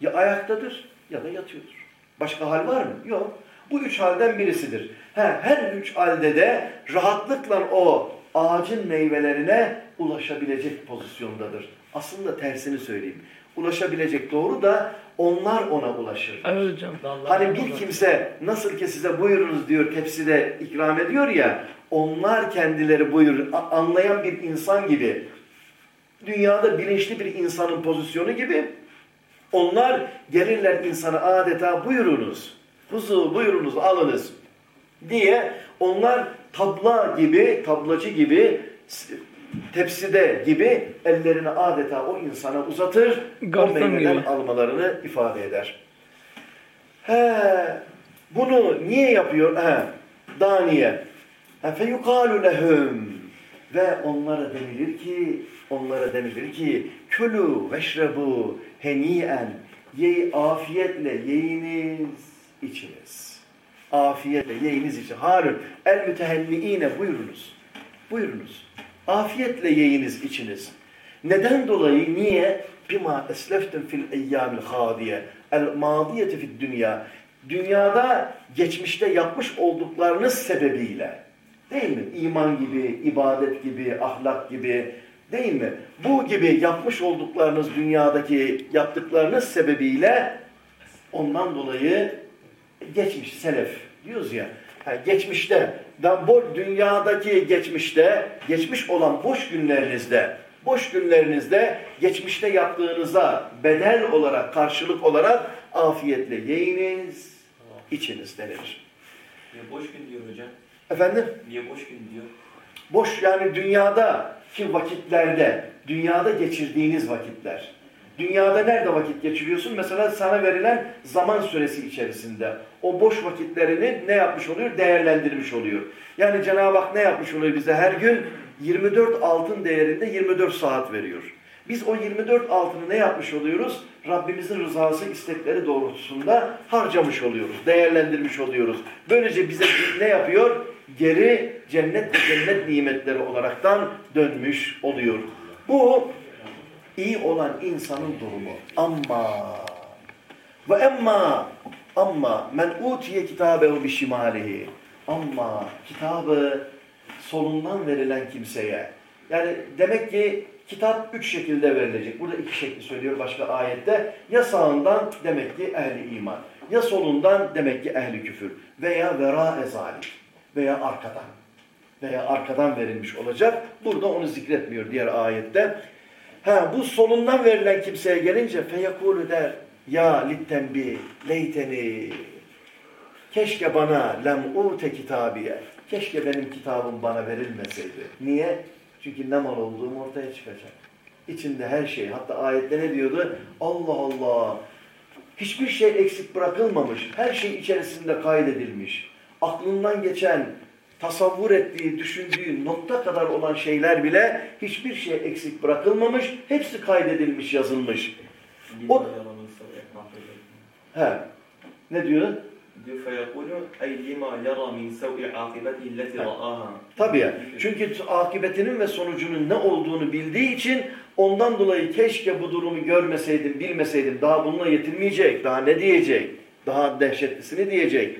ya ayaktadır ya da yatıyordur. Başka hal var mı? Yok. Bu üç halden birisidir. He, her üç halde de rahatlıkla o ağacın meyvelerine ulaşabilecek pozisyondadır. Aslında tersini söyleyeyim ulaşabilecek doğru da onlar ona ulaşır. Evet hocam. Hani bir kimse nasıl ki size buyurunuz diyor tepside ikram ediyor ya onlar kendileri buyurur anlayan bir insan gibi dünyada bilinçli bir insanın pozisyonu gibi onlar gelirler insana adeta buyurunuz huzu buyurunuz alınız diye onlar tabla gibi tablacı gibi tepside gibi ellerini adeta o insana uzatır, Garson o meyveden gibi. almalarını ifade eder. He, bunu niye yapıyor? He, daniye. Feyukalu lehum ve onlara denilir ki onlara denilir ki külü veşrebu heniyen ye afiyetle yiyiniz içiniz. Afiyetle yiyiniz için. Harun el mütehenniine buyurunuz. Buyurunuz. Afiyetle yiyiniz içiniz. Neden dolayı? Niye? Bima esleftum fil eyyamil hadiye. El madiyeti fid dünya. Dünyada geçmişte yapmış olduklarınız sebebiyle. Değil mi? İman gibi, ibadet gibi, ahlak gibi. Değil mi? Bu gibi yapmış olduklarınız dünyadaki yaptıklarınız sebebiyle ondan dolayı geçmiş, selef diyoruz ya. Yani geçmişte, bu dünyadaki geçmişte, geçmiş olan boş günlerinizde, boş günlerinizde geçmişte yaptığınıza bedel olarak, karşılık olarak afiyetle yiyiniz, içiniz denilir. Niye boş gün diyor hocam? Efendim? Niye boş gün diyor? Boş yani dünyadaki vakitlerde, dünyada geçirdiğiniz vakitler. Dünyada nerede vakit geçiriyorsun? Mesela sana verilen zaman süresi içerisinde. O boş vakitlerini ne yapmış oluyor? Değerlendirmiş oluyor. Yani Cenab-ı Hak ne yapmış oluyor bize? Her gün 24 altın değerinde 24 saat veriyor. Biz o 24 altını ne yapmış oluyoruz? Rabbimizin rızası istekleri doğrultusunda harcamış oluyoruz, değerlendirmiş oluyoruz. Böylece bize ne yapıyor? Geri cennet ve cennet nimetleri olaraktan dönmüş oluyor. Bu iyi olan insanın durumu. Ama ve emma ama men utiye kitabehu bişimalihi ama kitabı solundan verilen kimseye yani demek ki kitap üç şekilde verilecek. Burada iki şekli söylüyor başka ayette. Ya sağından demek ki ehli iman. Ya solundan demek ki ehli küfür. Veya vera ezalik. Veya arkadan. Veya arkadan verilmiş olacak. Burada onu zikretmiyor diğer ayette. Ha, bu solundan verilen kimseye gelince feyekulu der. Ya littenbi leyteni. Keşke bana lem ute kitabiye. Keşke benim kitabım bana verilmeseydi. Niye? Çünkü ne mal olduğum ortaya çıkacak. İçinde her şey. Hatta ayette ne diyordu? Allah Allah. Hiçbir şey eksik bırakılmamış. Her şey içerisinde kaydedilmiş. Aklından geçen, tasavvur ettiği, düşündüğü nokta kadar olan şeyler bile hiçbir şey eksik bırakılmamış. Hepsi kaydedilmiş, yazılmış. O- yara min sev'i akibetihi. He. Ne diyor? Diyor feyekulu ey lima yara min sev'i akibetihi leti ra'aha. Tabii ya. Çünkü akıbetinin ve sonucunun ne olduğunu bildiği için ondan dolayı keşke bu durumu görmeseydim, bilmeseydim. Daha bununla yetinmeyecek. Daha ne diyecek? Daha dehşetlisini diyecek.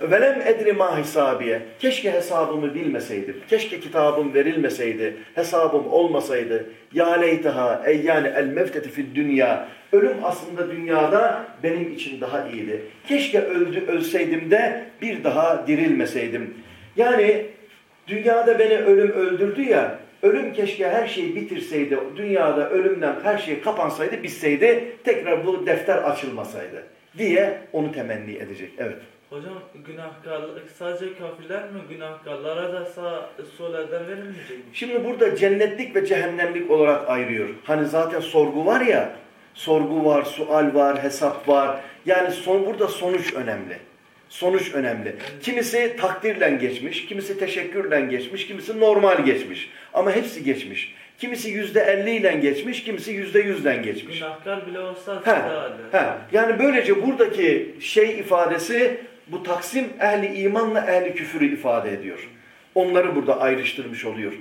Velem edri ma hisabiye. Keşke hesabımı bilmeseydim. Keşke kitabım verilmeseydi. Hesabım olmasaydı. Ya leyteha ey yani el mevteti fid dünya. Ölüm aslında dünyada benim için daha iyiydi. Keşke öldü ölseydim de bir daha dirilmeseydim. Yani dünyada beni ölüm öldürdü ya. Ölüm keşke her şeyi bitirseydi. Dünyada ölümden her şey kapansaydı, bitseydi. Tekrar bu defter açılmasaydı diye onu temenni edecek. Evet. Hocam günahkarlık sadece kafirler mi günahkarlara da sağ sol elden verilmeyecek mi? Şimdi burada cennetlik ve cehennemlik olarak ayırıyor. Hani zaten sorgu var ya, sorgu var, sual var, hesap var. Yani son burada sonuç önemli. Sonuç önemli. Kimisi takdirle geçmiş, kimisi teşekkürle geçmiş, kimisi normal geçmiş. Ama hepsi geçmiş. Kimisi yüzde elli ile geçmiş, kimisi yüzde yüzden geçmiş. Günahkar bile olsa He, he. Yani böylece buradaki şey ifadesi bu taksim ehli imanla ehli küfürü ifade ediyor. Onları burada ayrıştırmış oluyor.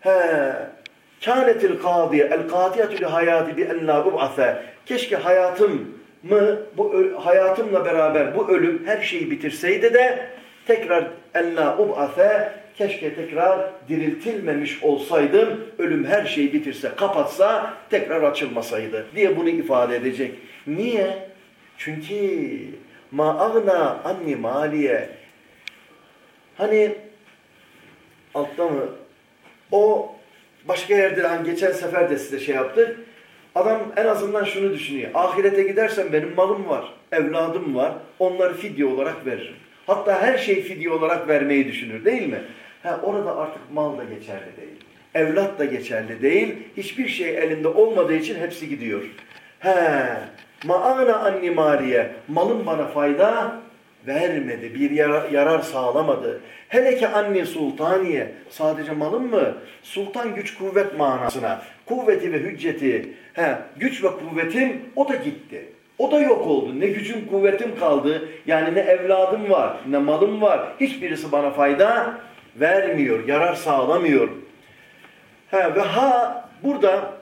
He. Kânetil kâdiye el kâdiyetü li hayâti bi en lâ ub'ase. Keşke hayatım mı bu hayatımla beraber bu ölüm her şeyi bitirseydi de tekrar en lâ ub'ase keşke tekrar diriltilmemiş olsaydım ölüm her şeyi bitirse kapatsa tekrar açılmasaydı diye bunu ifade edecek. Niye? Çünkü ma agna anni maliye hani altta mı o başka yerde hani geçen sefer de size şey yaptık. Adam en azından şunu düşünüyor. Ahirete gidersem benim malım var, evladım var. Onları fidye olarak veririm. Hatta her şeyi fidye olarak vermeyi düşünür değil mi? Ha, orada artık mal da geçerli değil. Evlat da geçerli değil. Hiçbir şey elinde olmadığı için hepsi gidiyor. He, maana anni maliye. Malım bana fayda vermedi. Bir yarar, yarar sağlamadı. Hele ki anne sultaniye. Sadece malım mı? Sultan güç kuvvet manasına. Kuvveti ve hücceti. He, güç ve kuvvetim o da gitti. O da yok oldu. Ne gücüm kuvvetim kaldı. Yani ne evladım var, ne malım var. Hiçbirisi bana fayda vermiyor, yarar sağlamıyor. He, ve ha burada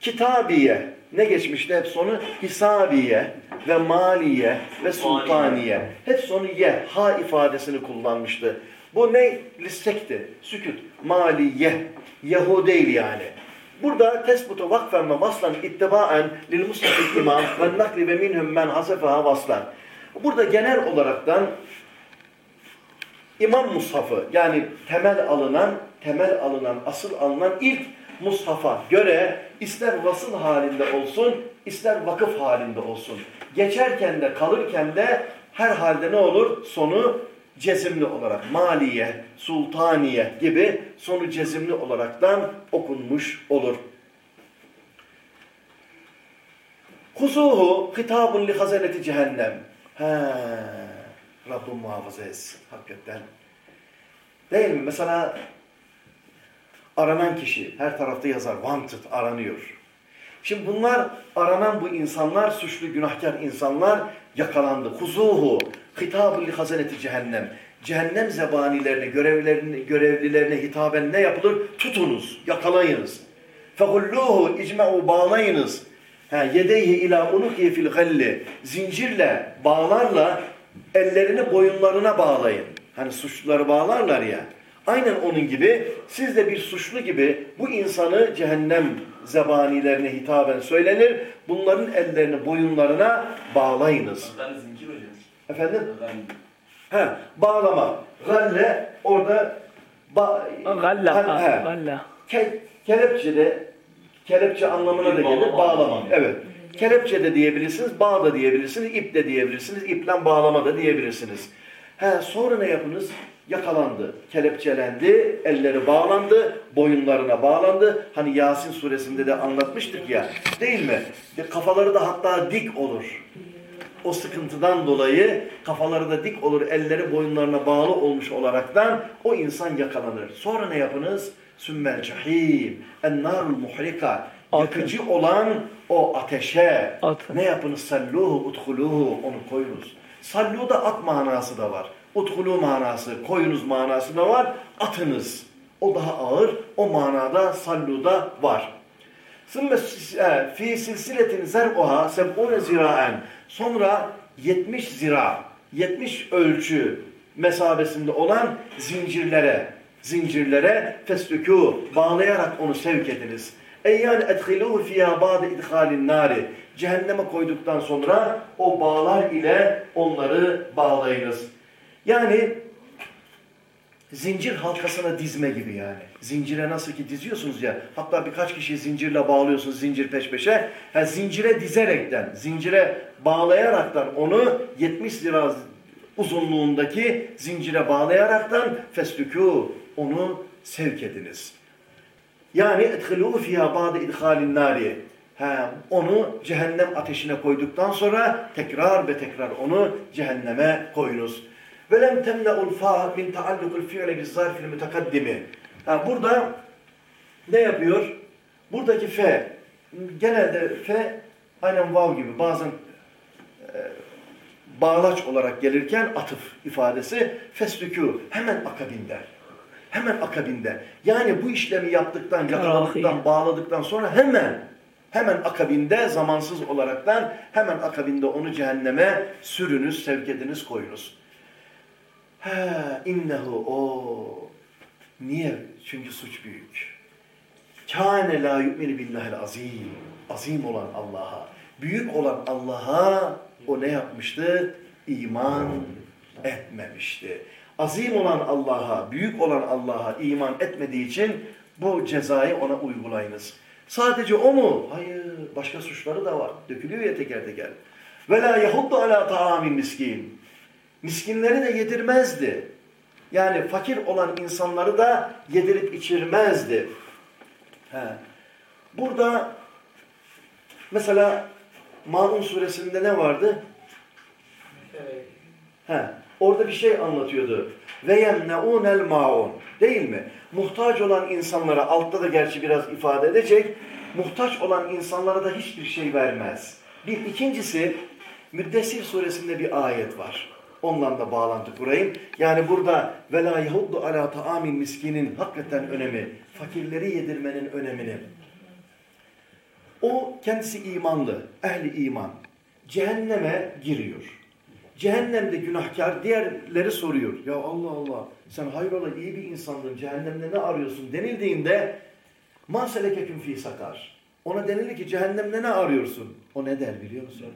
kitabiye ne geçmişti hep sonu hisabiye ve maliye ve sultaniye. Hep sonu ye, ha ifadesini kullanmıştı. Bu ne? Listekti, sükut, maliye, Yahu değil yani. Burada tesbutu vakfen ve vaslan ittibaen lil musnafil imam ve nakli ve minhum men hasefeha vaslan. Burada genel olaraktan İmam Mushaf'ı yani temel alınan, temel alınan, asıl alınan ilk Mushaf'a göre ister vasıl halinde olsun, ister vakıf halinde olsun. Geçerken de kalırken de her halde ne olur? Sonu cezimli olarak maliye, sultaniye gibi sonu cezimli olaraktan okunmuş olur. Husuhu hitabun li hazeneti cehennem. He, Rabbim muhafaza etsin hakikaten. Değil mi? Mesela aranan kişi her tarafta yazar wanted aranıyor. Şimdi bunlar aranan bu insanlar, suçlu günahkar insanlar yakalandı. Huzuhu, hitabı li cehennem. Cehennem zebanilerine, görevlerini, görevlilerine hitaben ne yapılır? Tutunuz, yakalayınız. Fehulluhu, icme'u bağlayınız. Yedeyhi ila unuki fil galli. Zincirle, bağlarla ellerini boyunlarına bağlayın. Hani suçluları bağlarlar ya. Aynen onun gibi siz de bir suçlu gibi bu insanı cehennem zebanilerine hitaben söylenir. Bunların ellerini boyunlarına bağlayınız. Efendim? He, bağlama. Galle orada ba he. Galla. Ke kelepçe de kelepçe anlamına da gelir. Bağlama. Bağlama. Evet. Kelepçe de diyebilirsiniz, bağ da diyebilirsiniz, ip de diyebilirsiniz, iple bağlama da diyebilirsiniz. He, sonra ne yapınız? Yakalandı, kelepçelendi, elleri bağlandı, boyunlarına bağlandı. Hani Yasin suresinde de anlatmıştık ya, değil mi? De kafaları da hatta dik olur. O sıkıntıdan dolayı kafaları da dik olur, elleri boyunlarına bağlı olmuş olaraktan o insan yakalanır. Sonra ne yapınız? Sümmel cahim, ennarul muhrika. Yakıcı olan o ateşe Atın. ne yapınız? Salluhu, uthuluhu, onu koyunuz. Sallu da at manası da var. Uthulu manası, koyunuz manası da var. Atınız. O daha ağır, o manada salluda var. ثُمَّ fi silsiletin zer'uha seb'une ziraen. Sonra 70 zira, 70 ölçü mesabesinde olan zincirlere, zincirlere feslükû, bağlayarak onu sevk ediniz. Eyyan edhilûhu fiyâ bâde idhâlin nâri. Cehenneme koyduktan sonra o bağlar ile onları bağlayınız. Yani zincir halkasına dizme gibi yani. Zincire nasıl ki diziyorsunuz ya, hatta birkaç kişiyi zincirle bağlıyorsunuz zincir peş peşe. Yani zincire dizerekten, zincire bağlayaraktan onu 70 lira uzunluğundaki zincire bağlayaraktan fesdükû onu sevk ediniz. Yani etkhilû fiyâ ba'de idhâlin nâri. onu cehennem ateşine koyduktan sonra tekrar ve tekrar onu cehenneme koyunuz. وَلَمْ تَمْنَعُ الْفَاءَ مِنْ تَعَلُّقُ الْفِعْلِ بِالظَّارْفِ الْمُتَقَدِّمِ ha, Burada ne yapıyor? Buradaki fe, genelde fe aynen vav gibi bazen e, bağlaç olarak gelirken atıf ifadesi feslükû hemen akabinde. Hemen akabinde. Yani bu işlemi yaptıktan, yakaladıktan, bağladıktan sonra hemen hemen akabinde zamansız olaraktan hemen akabinde onu cehenneme sürünüz, sevk ediniz, koyunuz. He, innehu o. Niye? Çünkü suç büyük. Kâne la yu'minu billahil azim. Azim olan Allah'a, büyük olan Allah'a o ne yapmıştı? İman etmemişti. Azim olan Allah'a, büyük olan Allah'a iman etmediği için bu cezayı ona uygulayınız. Sadece o mu? Hayır, başka suçları da var. Dökülüyor ya teker teker. Ve la yahuddu ala ta'amin miskin. Miskinleri de yedirmezdi. Yani fakir olan insanları da yedirip içirmezdi. He. Burada mesela Maun suresinde ne vardı? He. Orada bir şey anlatıyordu. Ve yemneunel maun. Değil mi? Muhtaç olan insanlara altta da gerçi biraz ifade edecek. Muhtaç olan insanlara da hiçbir şey vermez. Bir ikincisi Müddessir suresinde bir ayet var. Onunla da bağlantı kurayım. Yani burada vela yahuddu ala taamin miskinin hakikaten önemi, fakirleri yedirmenin önemini. O kendisi imanlı, ehli iman. Cehenneme giriyor. Cehennemde günahkar diğerleri soruyor. Ya Allah Allah sen hayrola iyi bir insandın cehennemde ne arıyorsun denildiğinde ma selekeküm fi sakar. Ona denilir ki cehennemde ne arıyorsun? O ne der biliyor musunuz?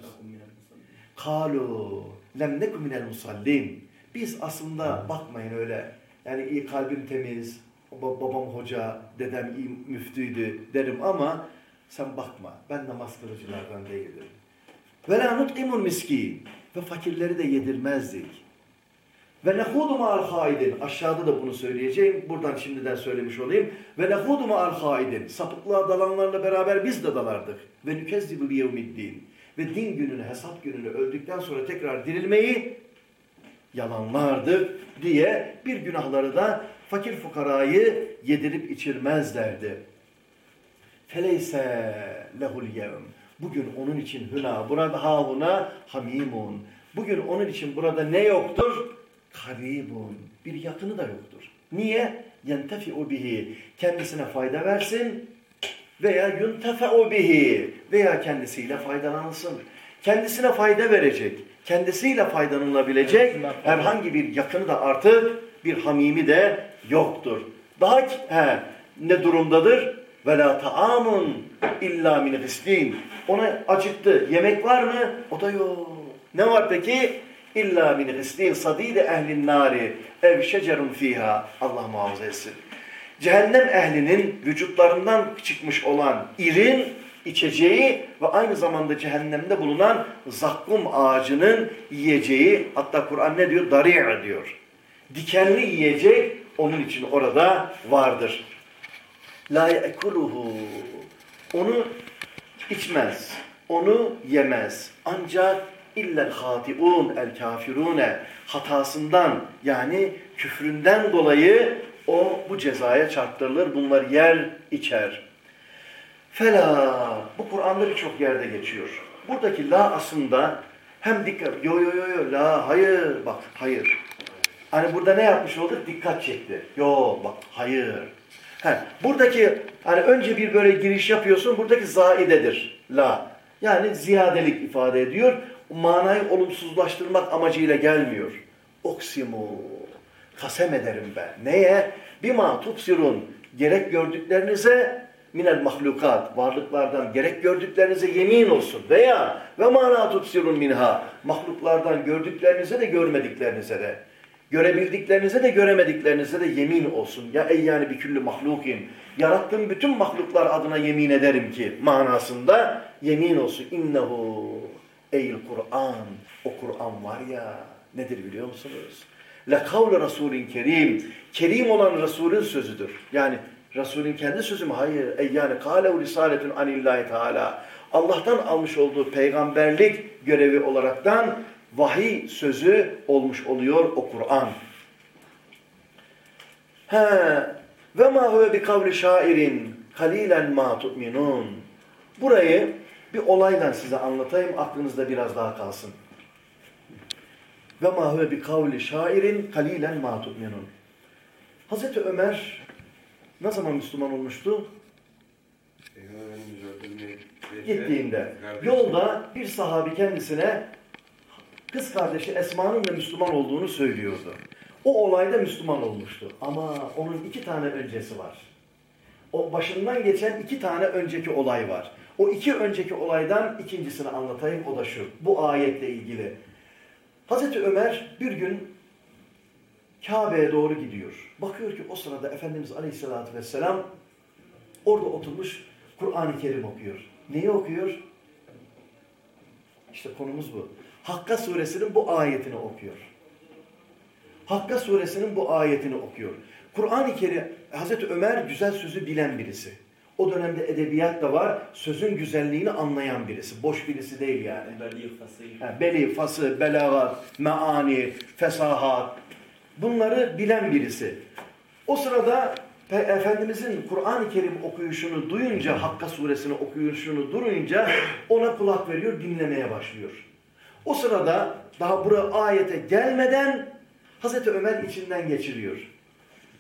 Kalu lem neku minel musallin. Biz aslında bakmayın öyle. Yani iyi kalbim temiz, ba- babam hoca, dedem iyi müftüydü derim ama sen bakma. Ben namaz kılıcılardan değilim. Ve la nut'imul miskin. Ve fakirleri de yedirmezdik. Ve nehudu ma'al haidin. Aşağıda da bunu söyleyeceğim. Buradan şimdiden söylemiş olayım. Ve nehudu ma'al haidin. Sapıklığa dalanlarla beraber biz de dalardık. Ve nükezzibu bi yevmiddin. Ve din gününü, hesap gününü öldükten sonra tekrar dirilmeyi yalanlardık diye bir günahları da fakir fukarayı yedirip içirmezlerdi. Feleyse lehul yevm. Bugün onun için hüna, burada havuna hamimun. Bugün onun için burada ne yoktur? Karibun. Bir yakını da yoktur. Niye? Yentefi'u bihi. Kendisine fayda versin veya yuntefe'u bihi veya kendisiyle faydalanılsın. Kendisine fayda verecek, kendisiyle faydalanılabilecek herhangi bir yakını da artık bir hamimi de yoktur. Daha he, ne durumdadır? Ve la ta'amun illa min ghislin. Ona acıktı. Yemek var mı? O da yok. Ne var peki? İlla min ghislin sadide ehlin nari ev şecerun fiha. Allah muhafaza etsin. Cehennem ehlinin vücutlarından çıkmış olan irin içeceği ve aynı zamanda cehennemde bulunan zakkum ağacının yiyeceği hatta Kur'an ne diyor? Dari' diyor. Dikenli yiyecek onun için orada vardır. La yekuluhu. Onu içmez. Onu yemez. Ancak illel hatiun el kafirune hatasından yani küfründen dolayı o bu cezaya çarptırılır. Bunlar yer içer. Fela. Bu Kur'an'da birçok yerde geçiyor. Buradaki la aslında hem dikkat. Yo yo yo yo la hayır bak hayır. Hani burada ne yapmış olduk? Dikkat çekti. Yo bak hayır. He, buradaki hani önce bir böyle giriş yapıyorsun. Buradaki zaidedir. La. Yani ziyadelik ifade ediyor. Manayı olumsuzlaştırmak amacıyla gelmiyor. Oksimu. Kasem ederim ben. Neye? Bima tupsirun. Gerek gördüklerinize minel mahlukat. Varlıklardan gerek gördüklerinize yemin olsun. Veya ve mana tupsirun minha. Mahluklardan gördüklerinize de görmediklerinize de. Görebildiklerinize de göremediklerinize de yemin olsun. Ya ey yani bir küllü mahlukin. Yarattığım bütün mahluklar adına yemin ederim ki manasında yemin olsun. İnnehu eyl Kur'an. O Kur'an var ya nedir biliyor musunuz? Le kavle Resulün kerim. Kerim olan Resulün sözüdür. Yani Resulün kendi sözü mü? Hayır. Ey yani kâlev risaletun anillahi teala. Allah'tan almış olduğu peygamberlik görevi olaraktan vahiy sözü olmuş oluyor o Kur'an. He ve ma huve bi kavli şairin kalilen ma tu'minun. Burayı bir olayla size anlatayım aklınızda biraz daha kalsın. Ve ma huve bi kavli şairin kalilen ma tu'minun. Hazreti Ömer ne zaman Müslüman olmuştu? Gittiğinde. Yolda bir sahabi kendisine kız kardeşi Esma'nın da Müslüman olduğunu söylüyordu. O olayda Müslüman olmuştu. Ama onun iki tane öncesi var. O başından geçen iki tane önceki olay var. O iki önceki olaydan ikincisini anlatayım. O da şu. Bu ayetle ilgili. Hazreti Ömer bir gün Kabe'ye doğru gidiyor. Bakıyor ki o sırada Efendimiz Aleyhisselatü Vesselam orada oturmuş Kur'an-ı Kerim okuyor. Neyi okuyor? İşte konumuz bu. Hakka suresinin bu ayetini okuyor. Hakka suresinin bu ayetini okuyor. Kur'an-ı Kerim, Hazreti Ömer güzel sözü bilen birisi. O dönemde edebiyat da var. Sözün güzelliğini anlayan birisi. Boş birisi değil yani. Beli, fasih. Beli, fası, belagat, meani, fesahat. Bunları bilen birisi. O sırada Efendimizin Kur'an-ı Kerim okuyuşunu duyunca, Hakka suresini okuyuşunu durunca ona kulak veriyor, dinlemeye başlıyor. O sırada daha buraya ayete gelmeden Hazreti Ömer içinden geçiriyor.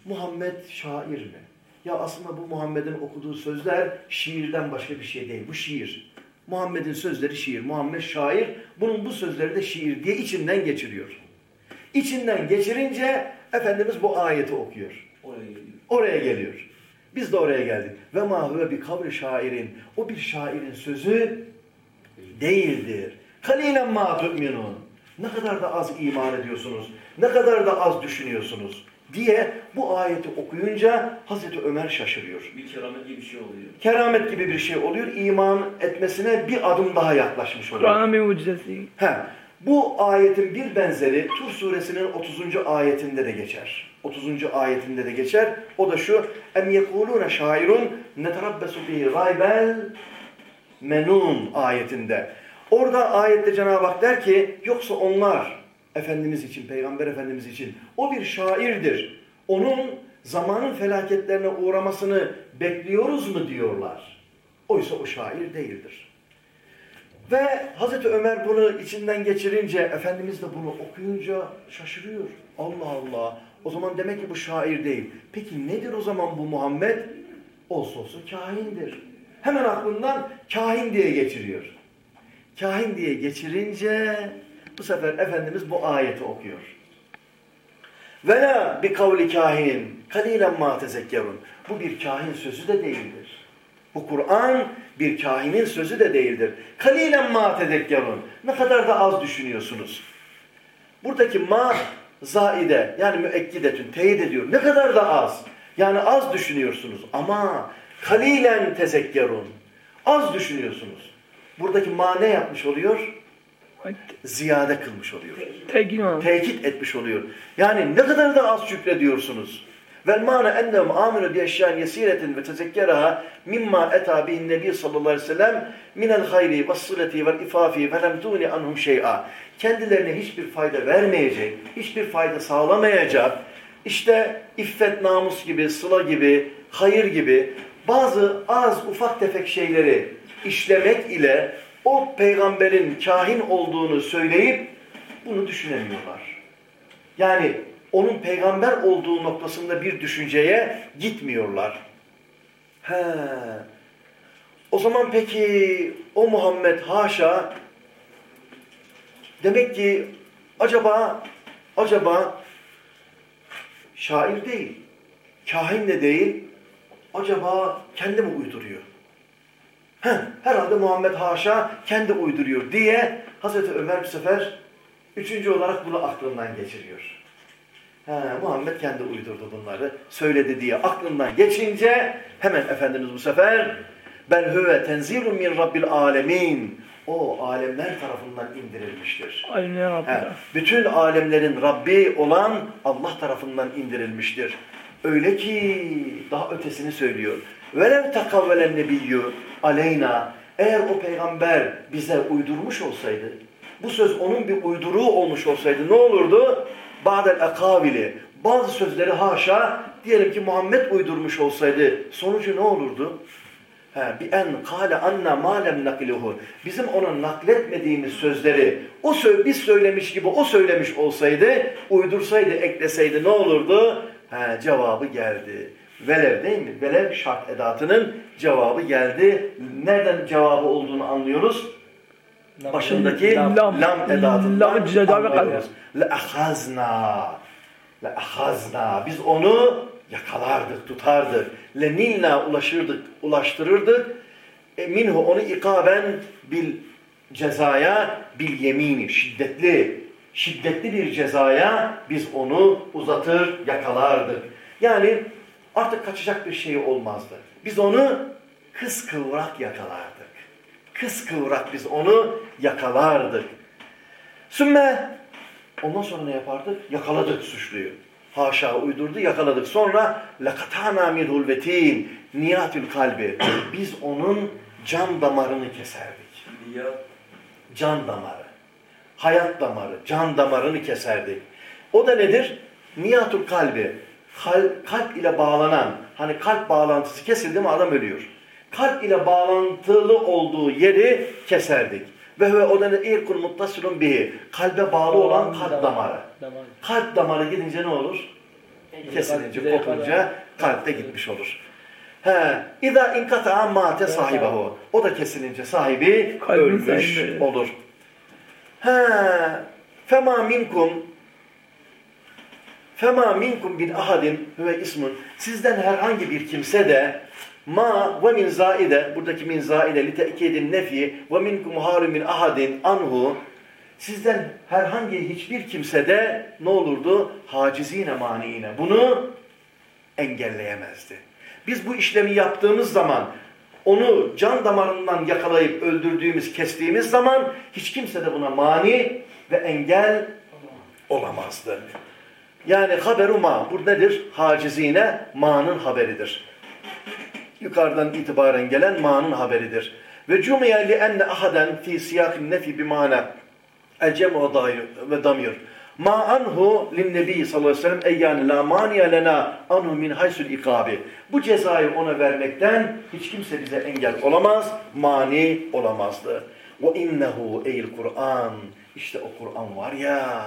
Muhammed şair mi? Ya aslında bu Muhammed'in okuduğu sözler şiirden başka bir şey değil. Bu şiir. Muhammed'in sözleri şiir. Muhammed şair. Bunun bu sözleri de şiir diye içinden geçiriyor. İçinden geçirince Efendimiz bu ayeti okuyor. Oraya geliyor. Oraya geliyor. Biz de oraya geldik. Ve ma huve bir kabri şairin. O bir şairin sözü değildir. Kalilen ma tu'minun. Ne kadar da az iman ediyorsunuz. Ne kadar da az düşünüyorsunuz diye bu ayeti okuyunca Hazreti Ömer şaşırıyor. Bir keramet gibi bir şey oluyor. Keramet gibi bir şey oluyor. İman etmesine bir adım daha yaklaşmış oluyor. Kur'an'ın bir mucizesi. He, bu ayetin bir benzeri Tur suresinin 30. ayetinde de geçer. 30. ayetinde de geçer. O da şu. Em yekulune şairun neterabbesu bihi raybel menun ayetinde. Orada ayette Cenab-ı Hak der ki yoksa onlar Efendimiz için, Peygamber Efendimiz için o bir şairdir. Onun zamanın felaketlerine uğramasını bekliyoruz mu diyorlar. Oysa o şair değildir. Ve Hazreti Ömer bunu içinden geçirince, Efendimiz de bunu okuyunca şaşırıyor. Allah Allah. O zaman demek ki bu şair değil. Peki nedir o zaman bu Muhammed? Olsa olsa kahindir. Hemen aklından kahin diye geçiriyor. Kahin diye geçirince bu sefer Efendimiz bu ayeti okuyor. Ve la bi kavli kahinin kalilen ma tezekkerun. Bu bir kahin sözü de değildir. Bu Kur'an bir kahinin sözü de değildir. Kalilen ma tezekkerun. Ne kadar da az düşünüyorsunuz. Buradaki ma zaide yani müekkidetün teyit ediyor. Ne kadar da az. Yani az düşünüyorsunuz ama kalilen tezekkerun. Az düşünüyorsunuz. Buradaki ma ne yapmış oluyor? Ziyade kılmış oluyor. Tekit etmiş oluyor. Yani ne kadar da az şükrediyorsunuz. Vel mana ennem aminu bi eşyan yesiretin ve tezekkeraha mimma eta bihin nebi sallallahu aleyhi ve sellem minel hayri ve sıleti ve ifafi ve lem tuni anhum şey'a. Kendilerine hiçbir fayda vermeyecek, hiçbir fayda sağlamayacak, işte iffet namus gibi, sıla gibi, hayır gibi bazı az ufak tefek şeyleri işlemek ile o peygamberin kahin olduğunu söyleyip bunu düşünemiyorlar. Yani onun peygamber olduğu noktasında bir düşünceye gitmiyorlar. He. O zaman peki o Muhammed haşa demek ki acaba acaba şair değil, kahin de değil, acaba kendi mi uyduruyor? Heh, herhalde Muhammed haşa kendi uyduruyor diye Hazreti Ömer bir sefer üçüncü olarak bunu aklından geçiriyor. He, Muhammed kendi uydurdu bunları, söyledi diye aklından geçince hemen Efendimiz bu sefer ben hüve tenzilun min rabbil alemin o alemler tarafından indirilmiştir. Alimler He, bütün alemlerin Rabbi olan Allah tarafından indirilmiştir. Öyle ki daha ötesini söylüyor. Velev takavvelen nebiyyü aleyna eğer o peygamber bize uydurmuş olsaydı, bu söz onun bir uyduruğu olmuş olsaydı ne olurdu? Ba'del ekavili bazı sözleri haşa diyelim ki Muhammed uydurmuş olsaydı sonucu ne olurdu? Bi en kâle anna mâ lem nakiluhu. Bizim ona nakletmediğimiz sözleri o sö biz söylemiş gibi o söylemiş olsaydı, uydursaydı, ekleseydi ne olurdu? Ha, cevabı geldi. Velev değil mi? Velev şart edatının cevabı geldi. Nereden cevabı olduğunu anlıyoruz. Başındaki lam, lam, lam edatından anlıyoruz. Le'ahazna. Le'ahazna. Biz onu yakalardık, tutardık. Lenilna ulaşırdık, ulaştırırdık. E, minhu onu ikaben bil cezaya bil yemini şiddetli şiddetli bir cezaya biz onu uzatır yakalardık. Yani artık kaçacak bir şey olmazdı. Biz onu kıskıvrak yakalardık. Kıskıvrak biz onu yakalardık. Sümme ondan sonra ne yapardık? Yakaladık suçluyu. Haşa uydurdu yakaladık. Sonra lakatana minhul vetin niyatül kalbi. Biz onun can damarını keserdik. Can damarı. Hayat damarı, can damarını keserdik. O da nedir? Niyatul kalbi. Kalp, kalp ile bağlanan, hani kalp bağlantısı kesildi mi adam ölüyor. Kalp ile bağlantılı olduğu yeri keserdik. Ve ve o da ne? İrkul muttasilun bihi. Kalbe bağlı olan kalp damarı. Kalp damarı gidince ne olur? Kesilince, kopunca kalpte gitmiş olur. He, İza inkata mate sahibahu. O da kesilince sahibi ölmüş olur. He, fema minkum fema minkum bin ahadin huve ismun. Sizden herhangi bir kimse de ma ve min zaide buradaki min zaide li te'kidin nefi ve minkum halu min ahadin anhu sizden herhangi hiçbir kimse de ne olurdu? Hacizine maniine. Bunu engelleyemezdi. Biz bu işlemi yaptığımız zaman onu can damarından yakalayıp öldürdüğümüz, kestiğimiz zaman hiç kimse de buna mani ve engel olamazdı. Yani haberu ma. Bu nedir? Hacizine ma'nın haberidir. Yukarıdan itibaren gelen ma'nın haberidir. Ve cumiye li enne ahaden fi siyakin nefi bi mana el cem ve damir. Ma anhu lin nebi sallallahu aleyhi ve sellem ey yani la maniye lena anhu min haysul ikabi. Bu cezayı ona vermekten hiç kimse bize engel olamaz, mani olamazdı. Ve innehu eyl Kur'an. İşte o Kur'an var ya.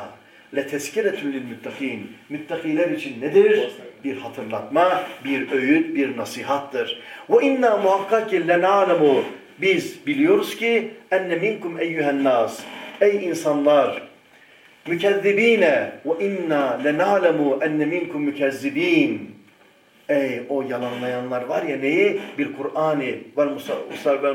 Lil muttakin. Müttakiler için nedir? Bir hatırlatma, bir öğüt, bir nasihattır. İnna muhakkak lena'lemu. Biz biliyoruz ki enne minkum eyyühen nas. Ey insanlar, mükezzibine ve inna lena'lemu enne minkum mükezzibin. Ey o yalanlayanlar var ya neyi? Bir Kur'an'ı var musar ve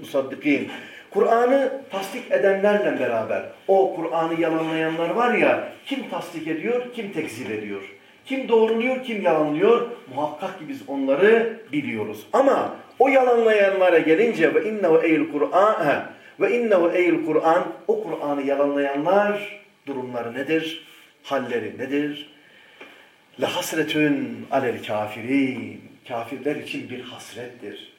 musaddikin. Kur'an'ı tasdik edenlerle beraber o Kur'an'ı yalanlayanlar var ya kim tasdik ediyor, kim tekzip ediyor. Kim doğruluyor, kim yalanlıyor? Muhakkak ki biz onları biliyoruz. Ama o yalanlayanlara gelince ve innehu eyyul Kur'an ve innehu eyyul Kur'an o Kur'an'ı yalanlayanlar durumları nedir? Halleri nedir? La hasretün alel kafirin. Kafirler için bir hasrettir.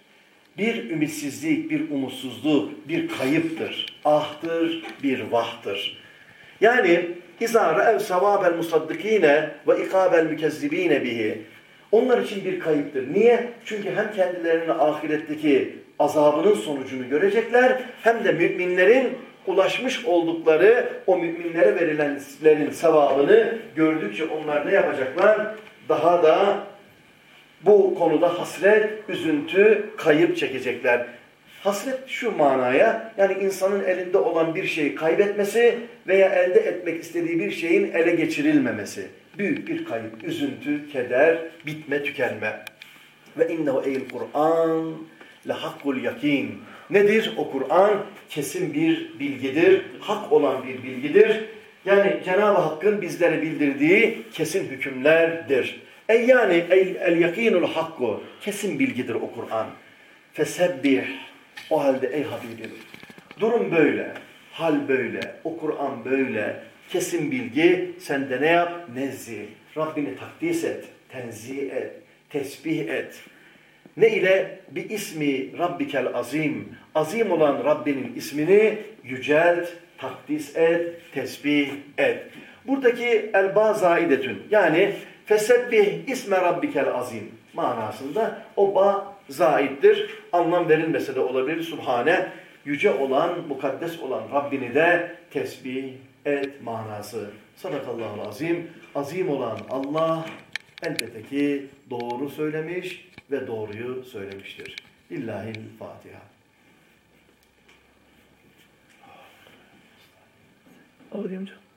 Bir ümitsizlik, bir umutsuzluk, bir kayıptır. Ahtır, bir vahtır. Yani İzâ re'ev sevâbel musaddikîne ve ikâbel mükezzibîne bihi. Onlar için bir kayıptır. Niye? Çünkü hem kendilerinin ahiretteki azabının sonucunu görecekler hem de müminlerin ulaşmış oldukları o müminlere verilenlerin sevabını gördükçe onlar ne yapacaklar? Daha da bu konuda hasret, üzüntü, kayıp çekecekler. Hasret şu manaya, yani insanın elinde olan bir şeyi kaybetmesi veya elde etmek istediği bir şeyin ele geçirilmemesi. Büyük bir kayıp, üzüntü, keder, bitme, tükenme. Ve innehu eyl Kur'an lehakkul yakin. Nedir o Kur'an? Kesin bir bilgidir, hak olan bir bilgidir. Yani Cenab-ı Hakk'ın bizlere bildirdiği kesin hükümlerdir. Ey yani el, el yakinul hakku. Kesin bilgidir o Kur'an. Fesebbih. O halde ey Habibim. Durum böyle. Hal böyle. O Kur'an böyle. Kesin bilgi. Sen de ne yap? Nezzi. Rabbini takdis et. Tenzih et. Tesbih et. Ne ile? Bir ismi Rabbikel azim. Azim olan Rabbinin ismini yücelt, takdis et, tesbih et. Buradaki elba zaidetün. Yani fesebbih isme Rabbikel azim manasında o ba zaittir. Anlam verilmese de olabilir. Subhane yüce olan, mukaddes olan Rabbini de tesbih et manası. Sadakallahu azim. Azim olan Allah elbette ki doğru söylemiş ve doğruyu söylemiştir. Lillahi'l Fatiha. Alayım hocam.